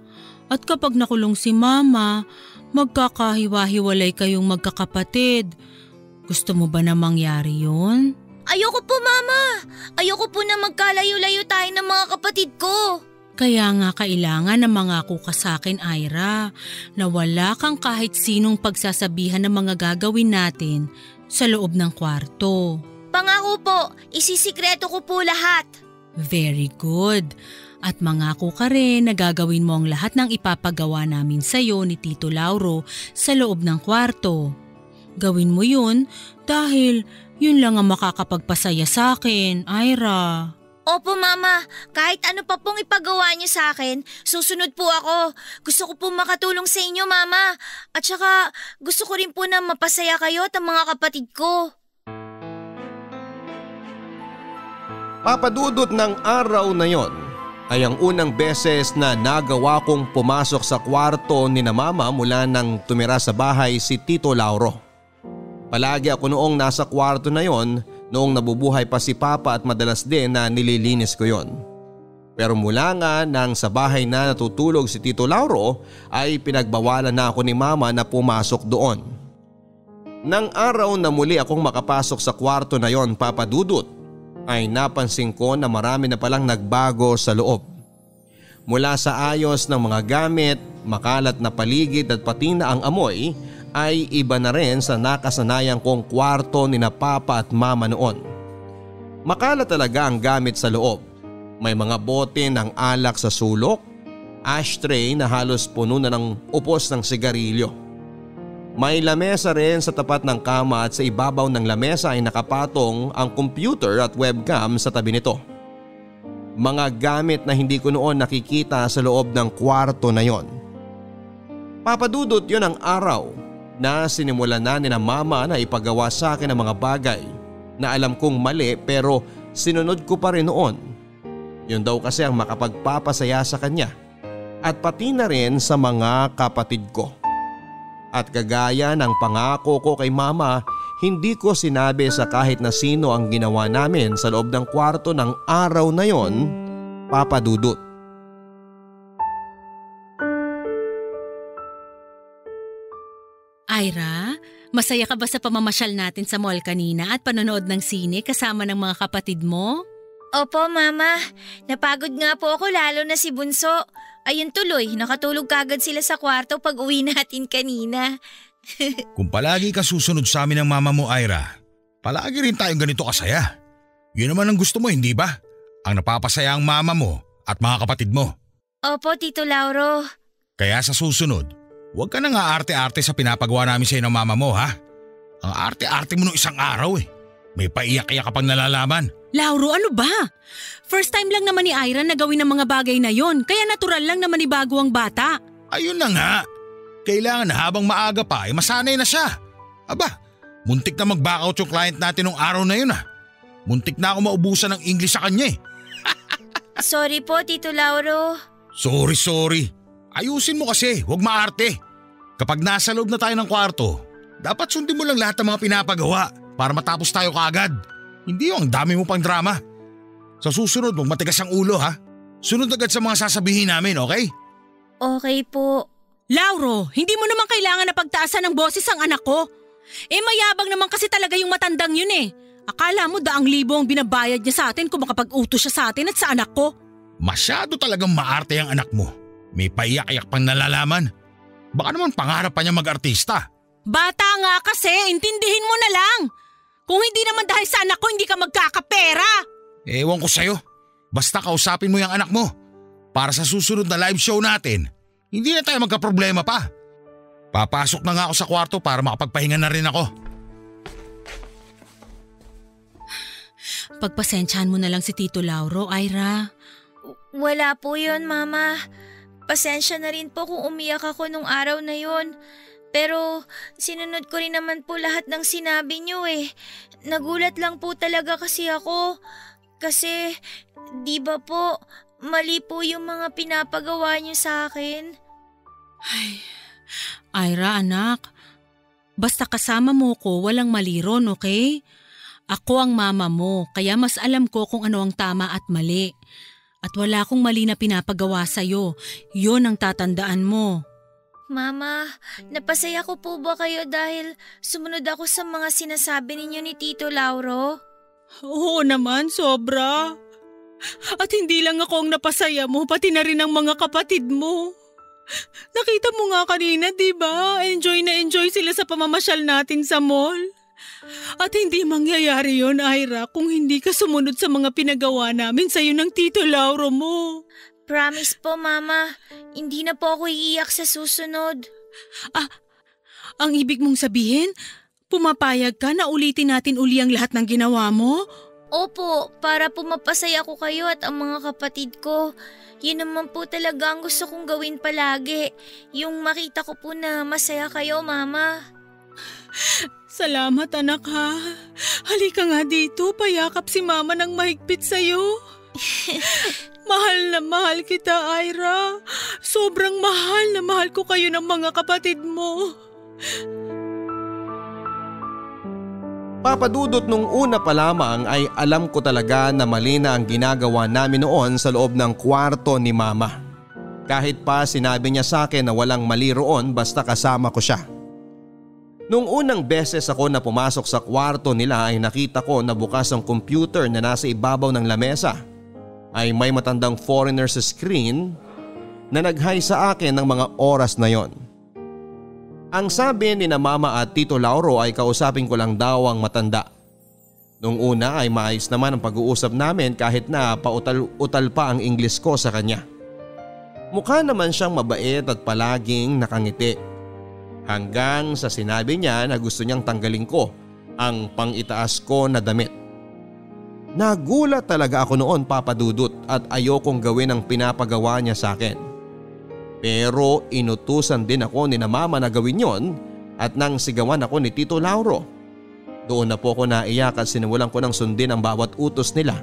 At kapag nakulong si mama, magkakahiwa-hiwalay kayong magkakapatid. Gusto mo ba na mangyari yun? Ayoko po, Mama. Ayoko po na magkalayo-layo tayo ng mga kapatid ko. Kaya nga kailangan na mangako ka sa akin, Ira, na wala kang kahit sinong pagsasabihan ng mga gagawin natin sa loob ng kwarto. Pangako po, isisikreto ko po lahat. Very good. At mangako ka rin na gagawin mo ang lahat ng ipapagawa namin sa iyo ni Tito Lauro sa loob ng kwarto. Gawin mo yun dahil yun lang ang makakapagpasaya sa akin, Ira. Opo, Mama. Kahit ano pa pong ipagawa niyo sa akin, susunod po ako. Gusto ko po makatulong sa inyo, Mama. At saka, gusto ko rin po na mapasaya kayo at ang mga kapatid ko. Papadudot ng araw na yon ay ang unang beses na nagawa kong pumasok sa kwarto ni na mama mula nang tumira sa bahay si Tito Lauro. Palagi ako noong nasa kwarto na yon noong nabubuhay pa si Papa at madalas din na nililinis ko yon. Pero mula nga nang sa bahay na natutulog si Tito Lauro ay pinagbawalan na ako ni Mama na pumasok doon. Nang araw na muli akong makapasok sa kwarto na yon papadudot ay napansin ko na marami na palang nagbago sa loob. Mula sa ayos ng mga gamit, makalat na paligid at pati na ang amoy ay iba na rin sa nakasanayan kong kwarto ni na papa at mama noon. Makalat talaga ang gamit sa loob. May mga bote ng alak sa sulok, ashtray na halos puno na ng upos ng sigarilyo. May lamesa rin sa tapat ng kama at sa ibabaw ng lamesa ay nakapatong ang computer at webcam sa tabi nito. Mga gamit na hindi ko noon nakikita sa loob ng kwarto na yon. Papadudot yon ang araw na sinimulan na ni na mama na ipagawa sa akin ang mga bagay na alam kong mali pero sinunod ko pa rin noon. Yun daw kasi ang makapagpapasaya sa kanya at pati na rin sa mga kapatid ko. At kagaya ng pangako ko kay mama, hindi ko sinabi sa kahit na sino ang ginawa namin sa loob ng kwarto ng araw na yon, papadudot. Ira, masaya ka ba sa pamamasyal natin sa mall kanina at panonood ng sine kasama ng mga kapatid mo? Opo, Mama. Napagod nga po ako lalo na si Bunso. Ayun tuloy, nakatulog kagad sila sa kwarto pag uwi <laughs> natin kanina. <laughs> Kung palagi ka susunod sa amin ng mama mo, Ira, palagi rin tayong ganito kasaya. Yun naman ang gusto mo, hindi ba? Ang napapasaya ang mama mo at mga kapatid mo. Opo, Tito Lauro. Kaya sa susunod, huwag ka nang aarte-arte sa pinapagawa namin sa ng mama mo, ha? Ang arte-arte mo nung isang araw eh. May paiyak-iyak ka pang nalalaman. Lauro, ano ba? First time lang naman ni Ira na gawin ang mga bagay na yon, kaya natural lang naman ibago ang bata. Ayun na nga. Kailangan na habang maaga pa ay masanay na siya. Aba, muntik na mag-backout yung client natin nung araw na yun ah. Muntik na ako maubusan ng English sa kanya eh. <laughs> Sorry po, Tito Lauro. Sorry, sorry. Ayusin mo kasi, huwag maarte. Kapag nasa loob na tayo ng kwarto, dapat sundin mo lang lahat ng mga pinapagawa para matapos tayo kaagad. Hindi yung ang dami mo pang drama. Sa susunod, huwag matigas ang ulo ha. Sunod agad sa mga sasabihin namin, okay? Okay po. Lauro, hindi mo naman kailangan na pagtaasan ng boses ang anak ko. Eh mayabang naman kasi talaga yung matandang yun eh. Akala mo daang libo ang binabayad niya sa atin kung makapag-utos siya sa atin at sa anak ko. Masyado talagang maarte ang anak mo. May paiyak-iyak pang nalalaman. Baka naman pangarap pa niya mag-artista. Bata nga kasi, intindihin mo na lang. Kung hindi naman dahil sa anak ko, hindi ka magkakapera. Ewan ko sa'yo. Basta kausapin mo yung anak mo. Para sa susunod na live show natin, hindi na tayo magka-problema pa. Papasok na nga ako sa kwarto para makapagpahinga na rin ako. Pagpasensyahan mo na lang si Tito Lauro, Ira. Wala po yun, Mama. Pasensya na rin po kung umiyak ako nung araw na yun. Pero sinunod ko rin naman po lahat ng sinabi niyo eh. Nagulat lang po talaga kasi ako. Kasi, di ba po, mali po yung mga pinapagawa niyo sa akin. Ay, Ira anak, basta kasama mo ko, walang mali ron, okay? Ako ang mama mo, kaya mas alam ko kung ano ang tama at mali. At wala akong mali na pinapagawa sa'yo. Yun ang tatandaan mo. Mama, napasaya ko po ba kayo dahil sumunod ako sa mga sinasabi ninyo ni Tito Lauro? Oo naman, sobra. At hindi lang ako ang napasaya mo, pati na rin ang mga kapatid mo. Nakita mo nga kanina, di ba? Enjoy na enjoy sila sa pamamasyal natin sa mall. At hindi mangyayari yon Ira, kung hindi ka sumunod sa mga pinagawa namin sa'yo ng Tito Lauro mo. Promise po, Mama. Hindi na po ako iiyak sa susunod. Ang ibig mong sabihin, pumapayag ka na ulitin natin uli ang lahat ng ginawa mo? Opo, para po mapasaya ko kayo at ang mga kapatid ko. Yun naman po talaga ang gusto kong gawin palagi. Yung makita ko po na masaya kayo, Mama. Salamat anak ha. Halika nga dito, payakap si mama ng mahigpit sa'yo. <laughs> mahal na mahal kita, Ira. Sobrang mahal na mahal ko kayo ng mga kapatid mo. Papadudot nung una pa lamang ay alam ko talaga na mali na ang ginagawa namin noon sa loob ng kwarto ni mama. Kahit pa sinabi niya sa akin na walang mali roon basta kasama ko siya. Nung unang beses ako na pumasok sa kwarto nila ay nakita ko na bukas ang computer na nasa ibabaw ng lamesa. Ay may matandang foreigner sa screen na nag-hi sa akin ng mga oras na yon. Ang sabi ni na mama at tito Lauro ay kausapin ko lang daw ang matanda. Nung una ay maayos naman ang pag-uusap namin kahit na pautal-utal pa ang English ko sa kanya. Mukha naman siyang mabait at palaging nakangiti. Hanggang sa sinabi niya na gusto niyang tanggalin ko ang pangitaas ko na damit. Nagulat talaga ako noon papadudot at ayokong gawin ang pinapagawa niya sa akin. Pero inutusan din ako ni na mama na gawin yon at nang sigawan ako ni Tito Lauro. Doon na po ako naiyak at sinimulan ko ng sundin ang bawat utos nila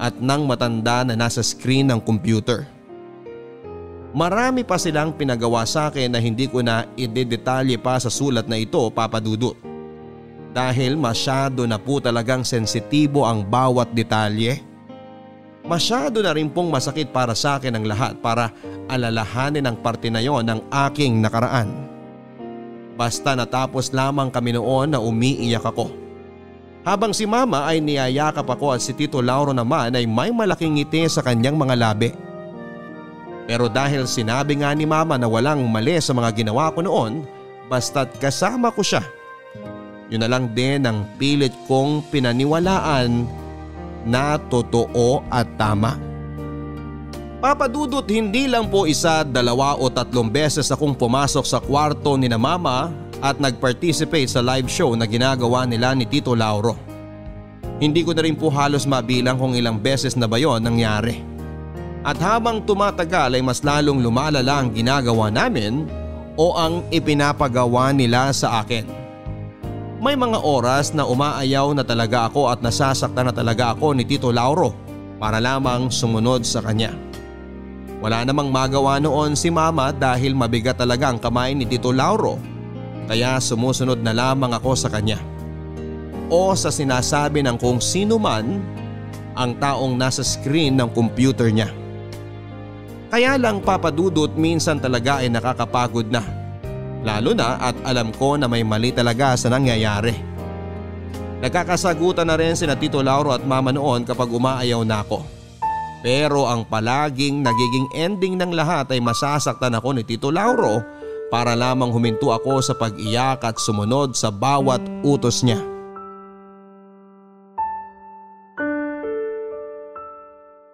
at nang matanda na nasa screen ng computer. Marami pa silang pinagawa sa akin na hindi ko na idedetalye pa sa sulat na ito papadudot. Dahil masyado na po talagang sensitibo ang bawat detalye. Masyado na rin pong masakit para sa akin ang lahat para alalahanin ang parte na yon ng aking nakaraan. Basta natapos lamang kami noon na umiiyak ako. Habang si mama ay niyayakap ako at si Tito Lauro naman ay may malaking ngiti sa kanyang mga labi. Pero dahil sinabi nga ni mama na walang mali sa mga ginawa ko noon, basta't kasama ko siya. Yun na lang din ang pilit kong pinaniwalaan na totoo at tama. Papadudot hindi lang po isa, dalawa o tatlong beses akong pumasok sa kwarto ni na mama at nag-participate sa live show na ginagawa nila ni Tito Lauro. Hindi ko na rin po halos mabilang kung ilang beses na ba yon nangyari. At habang tumatagal ay mas lalong lumalala ang ginagawa namin o ang ipinapagawa nila sa akin. May mga oras na umaayaw na talaga ako at nasasaktan na talaga ako ni Tito Lauro para lamang sumunod sa kanya. Wala namang magawa noon si mama dahil mabigat talaga ang kamay ni Tito Lauro kaya sumusunod na lamang ako sa kanya. O sa sinasabi ng kung sino man ang taong nasa screen ng computer niya. Kaya lang papadudot minsan talaga ay nakakapagod na. Lalo na at alam ko na may mali talaga sa nangyayari. Nagkakasagutan na rin sina Tito Lauro at mama noon kapag umaayaw na ako. Pero ang palaging nagiging ending ng lahat ay masasaktan ako ni Tito Lauro para lamang huminto ako sa pag-iyak at sumunod sa bawat utos niya.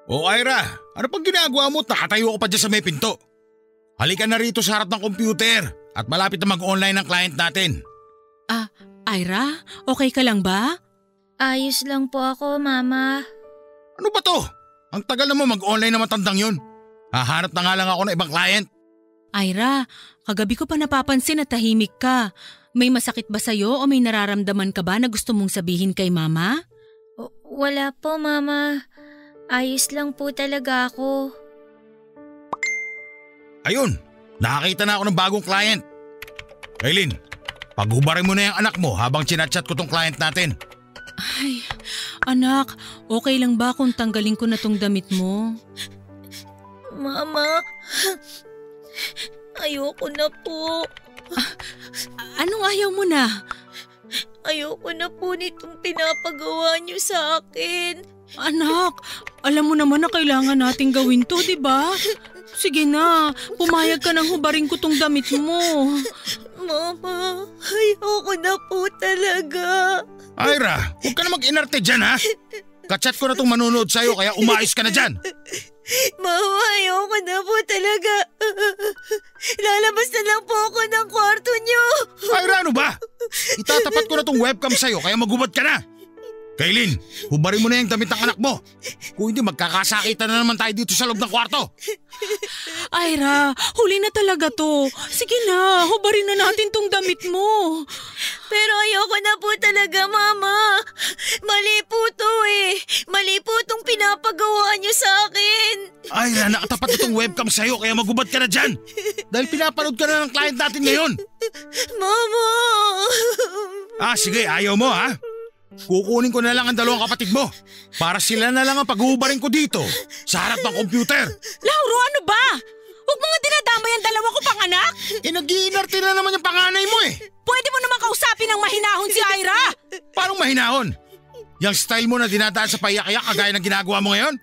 O Ira, ano pang ginagawa mo? Nakatayo ko pa dyan sa may pinto. Halika na rito sa harap ng computer at malapit na mag-online ng client natin. Ah, Ira, okay ka lang ba? Ayos lang po ako, Mama. Ano ba to? Ang tagal na mo mag-online na matandang yun. Hahanap na nga lang ako ng ibang client. Ira, kagabi ko pa napapansin na tahimik ka. May masakit ba sa'yo o may nararamdaman ka ba na gusto mong sabihin kay mama? W- wala po, Mama. Ayos lang po talaga ako. Ayun, nakakita na ako ng bagong client. Kailin, paghubarin mo na yung anak mo habang chinachat ko tong client natin. Ay, anak, okay lang ba kung tanggalin ko na tong damit mo? Mama, ayoko na po. Anong ayaw mo na? Ayoko na po nitong pinapagawa niyo sa akin. Anak, alam mo naman na kailangan nating gawin to, di ba? Sige na, pumayag ka nang hubarin ko tong damit mo. Mama, ayoko na po talaga. Ira, huwag ka na mag-inarte dyan ha. Kachat ko na tong manunood sa'yo kaya umayos ka na dyan. Mama, ayoko na po talaga. Lalabas na lang po ako ng kwarto niyo. Ira, ano ba? Itatapat ko na tong webcam sa'yo kaya magubad ka na. Kailin, hubarin mo na yung damit ng anak mo. Kung hindi magkakasakitan na naman tayo dito sa loob ng kwarto. Ira, huli na talaga to. Sige na, hubarin na natin tong damit mo. Pero ayoko na po talaga, Mama. Mali po to eh. Mali po tong pinapagawa niyo sa akin. Ira, nakatapat na tong webcam sa'yo kaya magubad ka na dyan. Dahil pinapanood ka na ng client natin ngayon. Mama! Ah, sige, ayaw mo ha? Kukunin ko na lang ang dalawang kapatid mo para sila na lang ang paghuhubarin ko dito sa harap ng computer. Lauro, ano ba? Huwag mga dinadamay ang dalawa ko pang anak. Eh nag-iinarte na naman yung panganay mo eh. Pwede mo naman kausapin ng mahinahon si Ira. Parang mahinahon. Yung style mo na dinadaan sa payak-ayak kagaya ng ginagawa mo ngayon?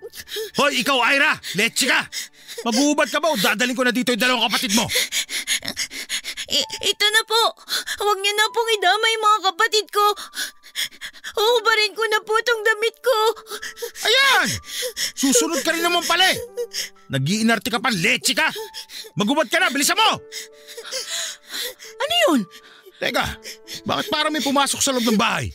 Hoy, ikaw Ira, let's ka. Maghuhubad ka ba o dadaling ko na dito yung dalawang kapatid mo? I- ito na po. Huwag niyo na pong idamay mga kapatid ko. Uubarin ko na po tong damit ko. Ayan! Susunod ka rin naman pala eh. Nag-iinarte ka pa, leche ka. Magubad ka na, bilisan mo! Ano yun? Teka, bakit parang may pumasok sa loob ng bahay?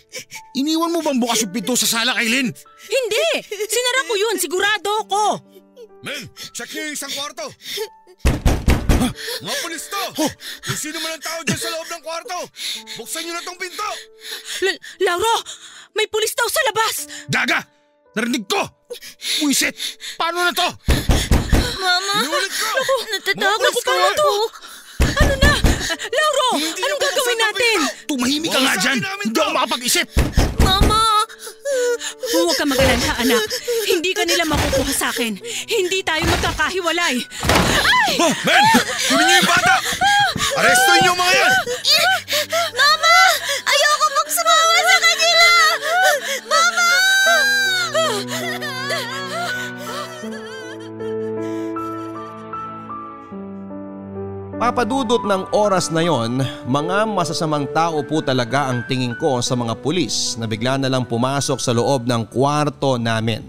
Iniwan mo bang bukas yung pinto sa sala, Kailin? Hindi! Sinara ko yun, sigurado ako. Men, check niyo yung isang kwarto. Mga polis to! Kung sino man ang tao dyan sa loob ng kwarto, buksan niyo na tong pinto! L- Lauro, may pulis daw sa labas. Gaga! Narinig ko! Buisit! Paano na to? Mama, Inulit ko! Mga po pulis ako. Ano na? Lauro, anong gagawin natin? Tumahimik ka nga dyan! Hindi ako makapag-isip! Huwag ka mag-alala, anak. Hindi ka nila makukuha sa akin. Hindi tayo magkakahiwalay. Oh, men! Kunin niyo yung bata! Arestuin niyo mga yan! Papadudot ng oras na yon, mga masasamang tao po talaga ang tingin ko sa mga pulis na bigla na lang pumasok sa loob ng kwarto namin.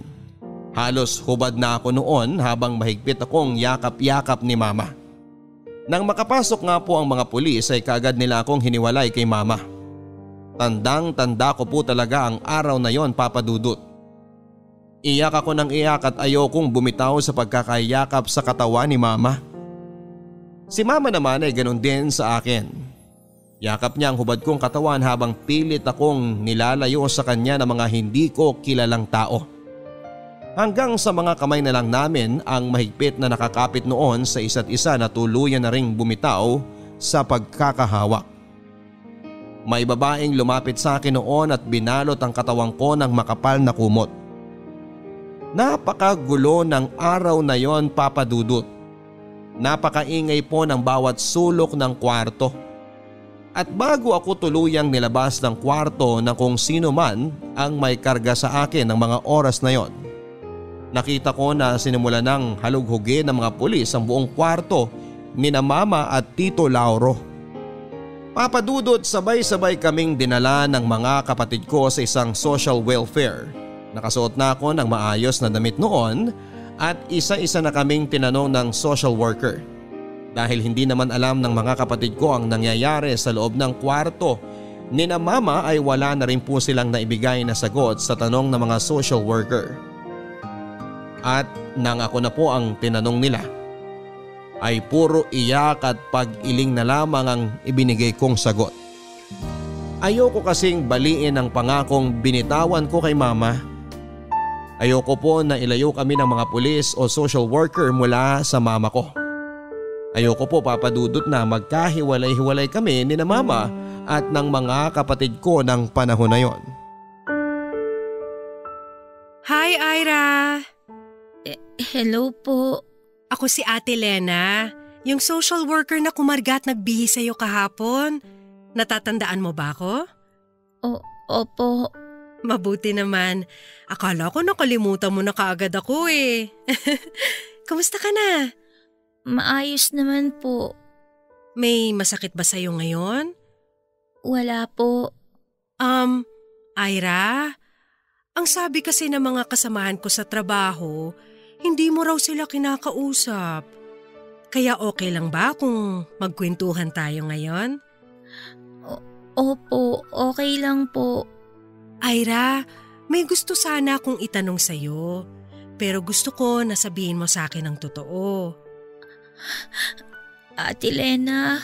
Halos hubad na ako noon habang mahigpit akong yakap-yakap ni mama. Nang makapasok nga po ang mga pulis ay kagad nila akong hiniwalay kay mama. Tandang tanda ko po talaga ang araw na yon papadudot. Iyak ako ng iyak at ayokong bumitaw sa pagkakayakap sa katawan ni mama. Si mama naman ay ganun din sa akin. Yakap niya ang hubad kong katawan habang pilit akong nilalayo sa kanya ng mga hindi ko kilalang tao. Hanggang sa mga kamay na lang namin ang mahigpit na nakakapit noon sa isa't isa na tuluyan na ring bumitaw sa pagkakahawak. May babaeng lumapit sa akin noon at binalot ang katawan ko ng makapal na kumot. Napakagulo ng araw na yon papadudot. Napakaingay po ng bawat sulok ng kwarto. At bago ako tuluyang nilabas ng kwarto na kung sino man ang may karga sa akin ng mga oras na yon, Nakita ko na sinimula ng halughugin ng mga pulis ang buong kwarto ni na mama at tito Lauro. Papadudot sabay-sabay kaming dinala ng mga kapatid ko sa isang social welfare. Nakasuot na ako ng maayos na damit noon at isa-isa na kaming tinanong ng social worker. Dahil hindi naman alam ng mga kapatid ko ang nangyayari sa loob ng kwarto ni na mama ay wala na rin po silang naibigay na sagot sa tanong ng mga social worker. At nang ako na po ang tinanong nila ay puro iyak at pag-iling na lamang ang ibinigay kong sagot. Ayoko kasing baliin ang pangakong binitawan ko kay mama. Ayoko po na ilayo kami ng mga pulis o social worker mula sa mama ko. Ayoko po papadudot na magkahiwalay-hiwalay kami ni na mama at ng mga kapatid ko ng panahon na yon. Hi, Ira! Hello po. Ako si Ate Lena, yung social worker na kumargat nagbihis sa'yo kahapon. Natatandaan mo ba ako? O, opo. Mabuti naman. Akala ko nakalimutan mo na kaagad ako eh. <laughs> Kamusta ka na? Maayos naman po. May masakit ba sa'yo ngayon? Wala po. Um, Ira, ang sabi kasi ng mga kasamahan ko sa trabaho, hindi mo raw sila kinakausap. Kaya okay lang ba kung magkwentuhan tayo ngayon? Opo, okay lang po. Ira, may gusto sana akong itanong sa'yo. Pero gusto ko na sabihin mo sa akin ang totoo. Ate Lena,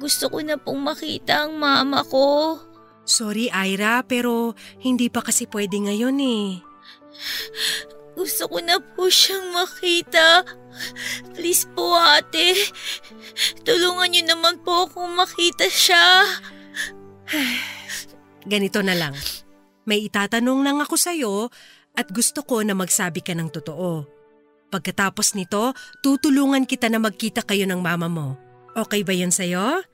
gusto ko na pong makita ang mama ko. Sorry Ira, pero hindi pa kasi pwede ngayon eh. Gusto ko na po siyang makita. Please po ate, tulungan niyo naman po akong makita siya. Ganito na lang. May itatanong lang ako sa'yo at gusto ko na magsabi ka ng totoo. Pagkatapos nito, tutulungan kita na magkita kayo ng mama mo. Okay ba yan sa'yo?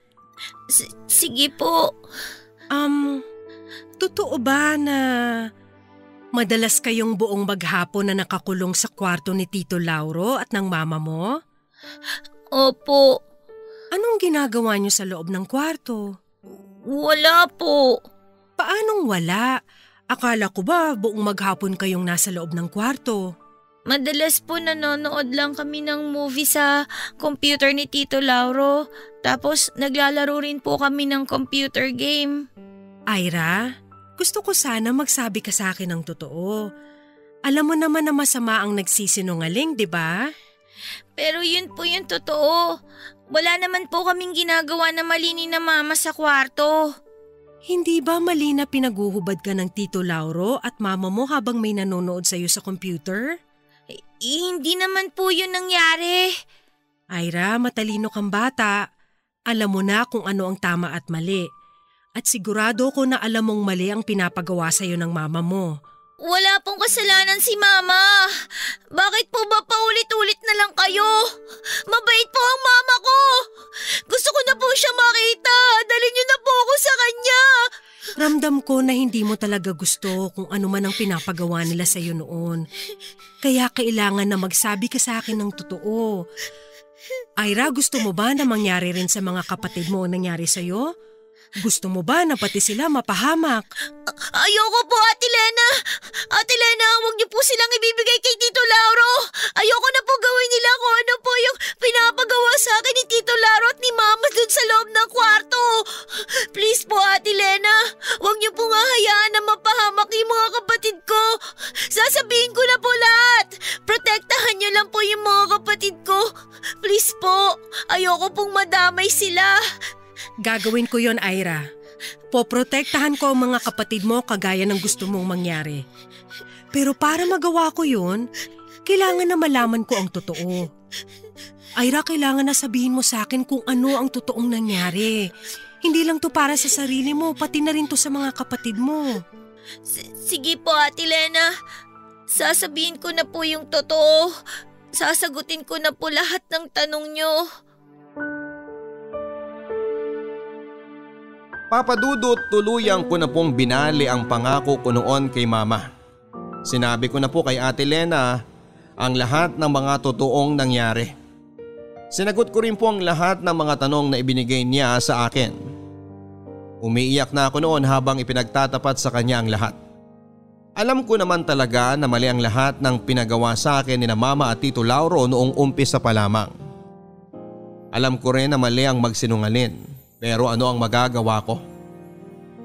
S- sige po. Um, totoo ba na madalas kayong buong maghapon na nakakulong sa kwarto ni Tito Lauro at ng mama mo? Opo, Anong ginagawa niyo sa loob ng kwarto? wala po. Paanong wala? Akala ko ba buong maghapon kayong nasa loob ng kwarto? Madalas po nanonood lang kami ng movie sa computer ni Tito Lauro. Tapos naglalaro rin po kami ng computer game. Ira, gusto ko sana magsabi ka sa akin ng totoo. Alam mo naman na masama ang nagsisinungaling, di ba? Pero yun po yung totoo. Wala naman po kaming ginagawa na mali ni na mama sa kwarto. Hindi ba mali na pinaguhubad ka ng Tito Lauro at mama mo habang may nanonood sa'yo sa computer? Eh, hindi naman po yun nangyari. Ira, matalino kang bata. Alam mo na kung ano ang tama at mali. At sigurado ko na alam mong mali ang pinapagawa sa'yo ng mama mo. Wala pong kasalanan si mama. Bakit po ba paulit-ulit na lang kayo? Mabait po ang mama ko. Gusto ko na po siya makita. Dalhin niyo na po ako sa kanya. Ramdam ko na hindi mo talaga gusto kung ano man ang pinapagawa nila sa'yo noon. Kaya kailangan na magsabi ka sa akin ng totoo. Ira, gusto mo ba na mangyari rin sa mga kapatid mo ang nangyari sa'yo? Gusto mo ba na pati sila mapahamak? Ayoko po, Ate Lena. Ate Lena, huwag niyo po silang ibibigay kay Tito Lauro. Ayoko na po gawin nila kung ano po yung pinapagawa sa akin ni Tito Lauro at ni Mama dun sa loob ng kwarto. Please po, Ate Lena. Huwag niyo po nga hayaan na mapahamak yung mga kapatid ko. Sasabihin ko na po lahat. Protektahan niyo lang po yung mga kapatid ko. Please po, ayoko pong madamay sila. Gagawin ko yon Ira. Poprotektahan ko ang mga kapatid mo kagaya ng gusto mong mangyari. Pero para magawa ko yun, kailangan na malaman ko ang totoo. Ira, kailangan na sabihin mo sa akin kung ano ang totoong nangyari. Hindi lang to para sa sarili mo, pati na rin to sa mga kapatid mo. S- sige po, Ate Lena. Sasabihin ko na po yung totoo. Sasagutin ko na po lahat ng tanong nyo. Papadudot tuluyang ko na pong binali ang pangako ko noon kay mama. Sinabi ko na po kay Ate Lena ang lahat ng mga totoong nangyari. Sinagot ko rin po ang lahat ng mga tanong na ibinigay niya sa akin. Umiiyak na ako noon habang ipinagtatapat sa kanya ang lahat. Alam ko naman talaga na mali ang lahat ng pinagawa sa akin ni na Mama at Tito Lauro noong umpisa pa lamang. Alam ko rin na mali ang magsinungalin pero ano ang magagawa ko?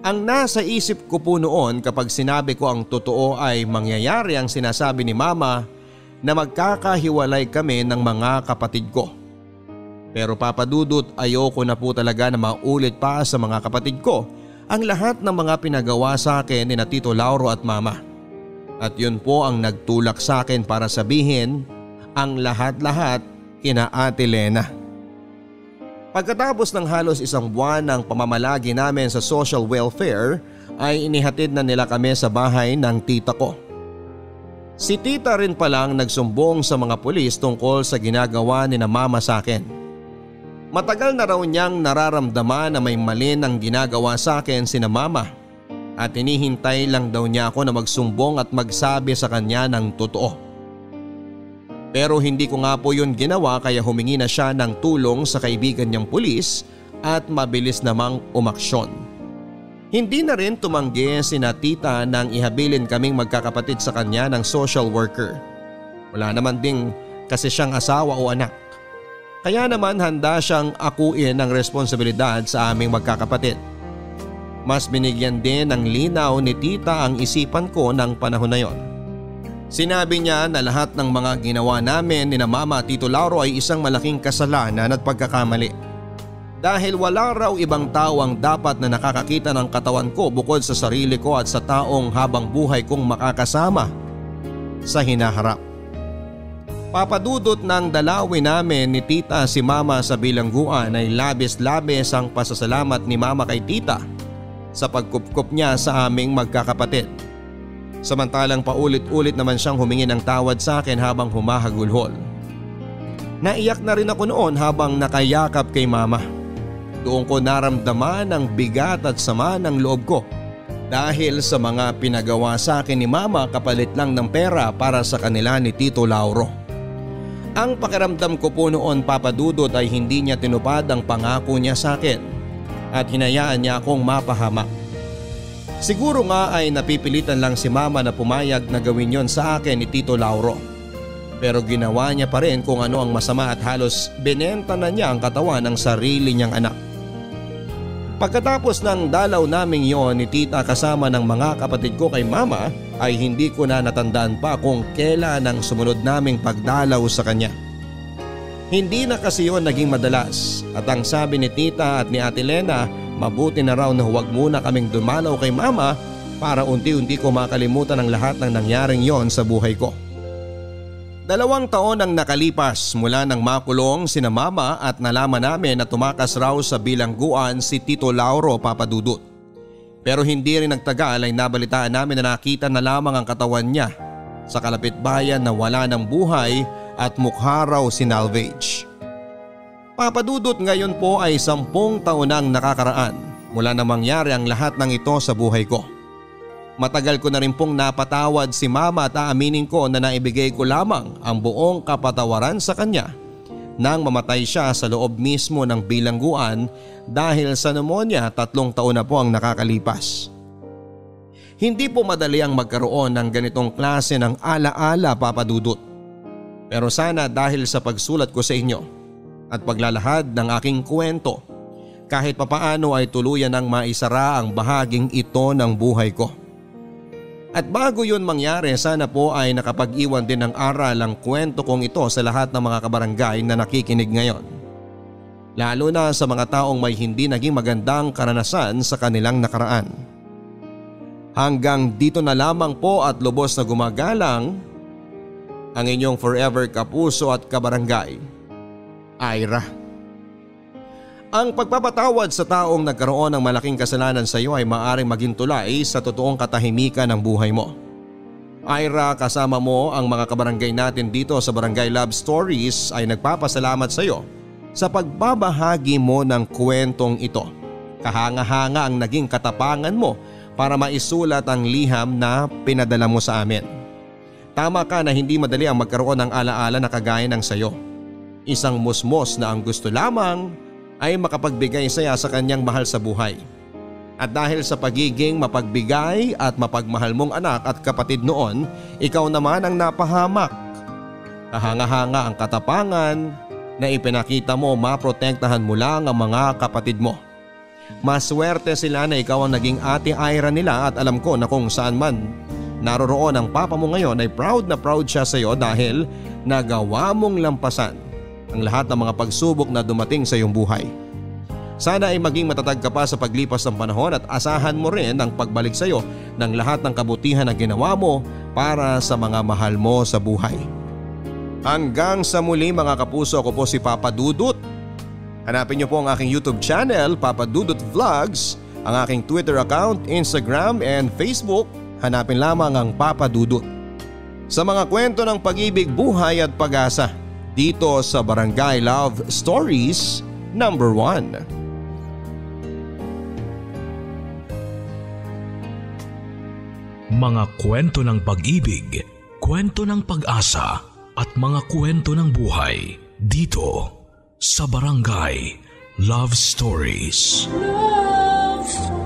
Ang nasa isip ko po noon kapag sinabi ko ang totoo ay mangyayari ang sinasabi ni Mama na magkakahiwalay kami ng mga kapatid ko. Pero papadudot ayoko na po talaga na maulit pa sa mga kapatid ko ang lahat ng mga pinagawa sa akin ni na Tito Lauro at Mama. At yun po ang nagtulak sa akin para sabihin ang lahat-lahat kina Ate Lena. Pagkatapos ng halos isang buwan ng pamamalagi namin sa social welfare ay inihatid na nila kami sa bahay ng tita ko. Si tita rin palang nagsumbong sa mga pulis tungkol sa ginagawa ni na mama sa akin. Matagal na raw niyang nararamdaman na may mali ng ginagawa sa akin si na mama at hinihintay lang daw niya ako na magsumbong at magsabi sa kanya ng totoo. Pero hindi ko nga po yun ginawa kaya humingi na siya ng tulong sa kaibigan niyang pulis at mabilis namang umaksyon. Hindi na rin tumanggi si na tita nang ihabilin kaming magkakapatid sa kanya ng social worker. Wala naman ding kasi siyang asawa o anak. Kaya naman handa siyang akuin ng responsibilidad sa aming magkakapatid. Mas binigyan din ng linaw ni tita ang isipan ko ng panahon na yon. Sinabi niya na lahat ng mga ginawa namin ni na Mama Tito Lauro ay isang malaking kasalanan at pagkakamali. Dahil wala raw ibang tao ang dapat na nakakakita ng katawan ko bukod sa sarili ko at sa taong habang buhay kong makakasama sa hinaharap. Papadudot ng dalawin namin ni tita si mama sa bilangguan ay labis-labis ang pasasalamat ni mama kay tita sa pagkupkup niya sa aming magkakapatid. Samantalang paulit-ulit naman siyang humingi ng tawad sa akin habang humahagulhol. Naiyak na rin ako noon habang nakayakap kay mama. Doon ko naramdaman ang bigat at sama ng loob ko dahil sa mga pinagawa sa akin ni mama kapalit lang ng pera para sa kanila ni Tito Lauro. Ang pakiramdam ko po noon papadudot ay hindi niya tinupad ang pangako niya sa akin at hinayaan niya akong mapahamak. Siguro nga ay napipilitan lang si mama na pumayag na gawin yon sa akin ni Tito Lauro. Pero ginawa niya pa rin kung ano ang masama at halos binenta na niya ang katawan ng sarili niyang anak. Pagkatapos ng dalaw naming yon ni tita kasama ng mga kapatid ko kay mama ay hindi ko na natandaan pa kung kailan ang sumunod naming pagdalaw sa kanya. Hindi na kasi yon naging madalas at ang sabi ni tita at ni ate Lena mabuti na raw na huwag muna kaming dumalaw kay mama para unti-unti ko makalimutan ang lahat ng nangyaring yon sa buhay ko. Dalawang taon ang nakalipas mula nang makulong sina mama at nalaman namin na tumakas raw sa bilangguan si Tito Lauro Papadudut. Pero hindi rin nagtagal ay nabalitaan namin na nakita na lamang ang katawan niya sa kalapit bayan na wala ng buhay at mukha raw sinalvage. Papadudot ngayon po ay sampung taon nang nakakaraan mula na mangyari ang lahat ng ito sa buhay ko. Matagal ko na rin pong napatawad si mama at aaminin ko na naibigay ko lamang ang buong kapatawaran sa kanya nang mamatay siya sa loob mismo ng bilangguan dahil sa pneumonia tatlong taon na po ang nakakalipas. Hindi po madali ang magkaroon ng ganitong klase ng alaala papadudot. Pero sana dahil sa pagsulat ko sa inyo at paglalahad ng aking kwento kahit papaano ay tuluyan ng maisara ang bahaging ito ng buhay ko. At bago yun mangyari sana po ay nakapag-iwan din ng aral ang kwento kong ito sa lahat ng mga kabarangay na nakikinig ngayon. Lalo na sa mga taong may hindi naging magandang karanasan sa kanilang nakaraan. Hanggang dito na lamang po at lubos na gumagalang ang inyong forever kapuso at kabarangay, Ira. Ang pagpapatawad sa taong nagkaroon ng malaking kasalanan sa iyo ay maaaring maging tulay sa totoong katahimikan ng buhay mo. Ira kasama mo ang mga kabarangay natin dito sa Barangay Love Stories ay nagpapasalamat sa iyo sa pagbabahagi mo ng kwentong ito. Kahanga-hanga ang naging katapangan mo para maisulat ang liham na pinadala mo sa amin. Tama ka na hindi madali ang magkaroon ng alaala na kagaya ng sayo. Isang musmos na ang gusto lamang ay makapagbigay saya sa kanyang mahal sa buhay. At dahil sa pagiging mapagbigay at mapagmahal mong anak at kapatid noon, ikaw naman ang napahamak. Kahanga-hanga ang katapangan na ipinakita mo maprotektahan mo lang ang mga kapatid mo. Maswerte sila na ikaw ang naging ate Ira nila at alam ko na kung saan man naroroon ang papa mo ngayon ay proud na proud siya sa iyo dahil nagawa mong lampasan ang lahat ng mga pagsubok na dumating sa iyong buhay. Sana ay maging matatag ka pa sa paglipas ng panahon at asahan mo rin ang pagbalik sa iyo ng lahat ng kabutihan na ginawa mo para sa mga mahal mo sa buhay. Hanggang sa muli mga kapuso ko po si Papa Dudut. Hanapin niyo po ang aking YouTube channel Papa Dudut Vlogs, ang aking Twitter account, Instagram and Facebook hanapin lamang ang Papa Dudut. Sa mga kwento ng pag-ibig, buhay at pag-asa dito sa Barangay Love Stories number 1. Mga kwento ng pag-ibig, kwento ng pag-asa at mga kwento ng buhay dito sa Barangay Love Stories. Love Stories.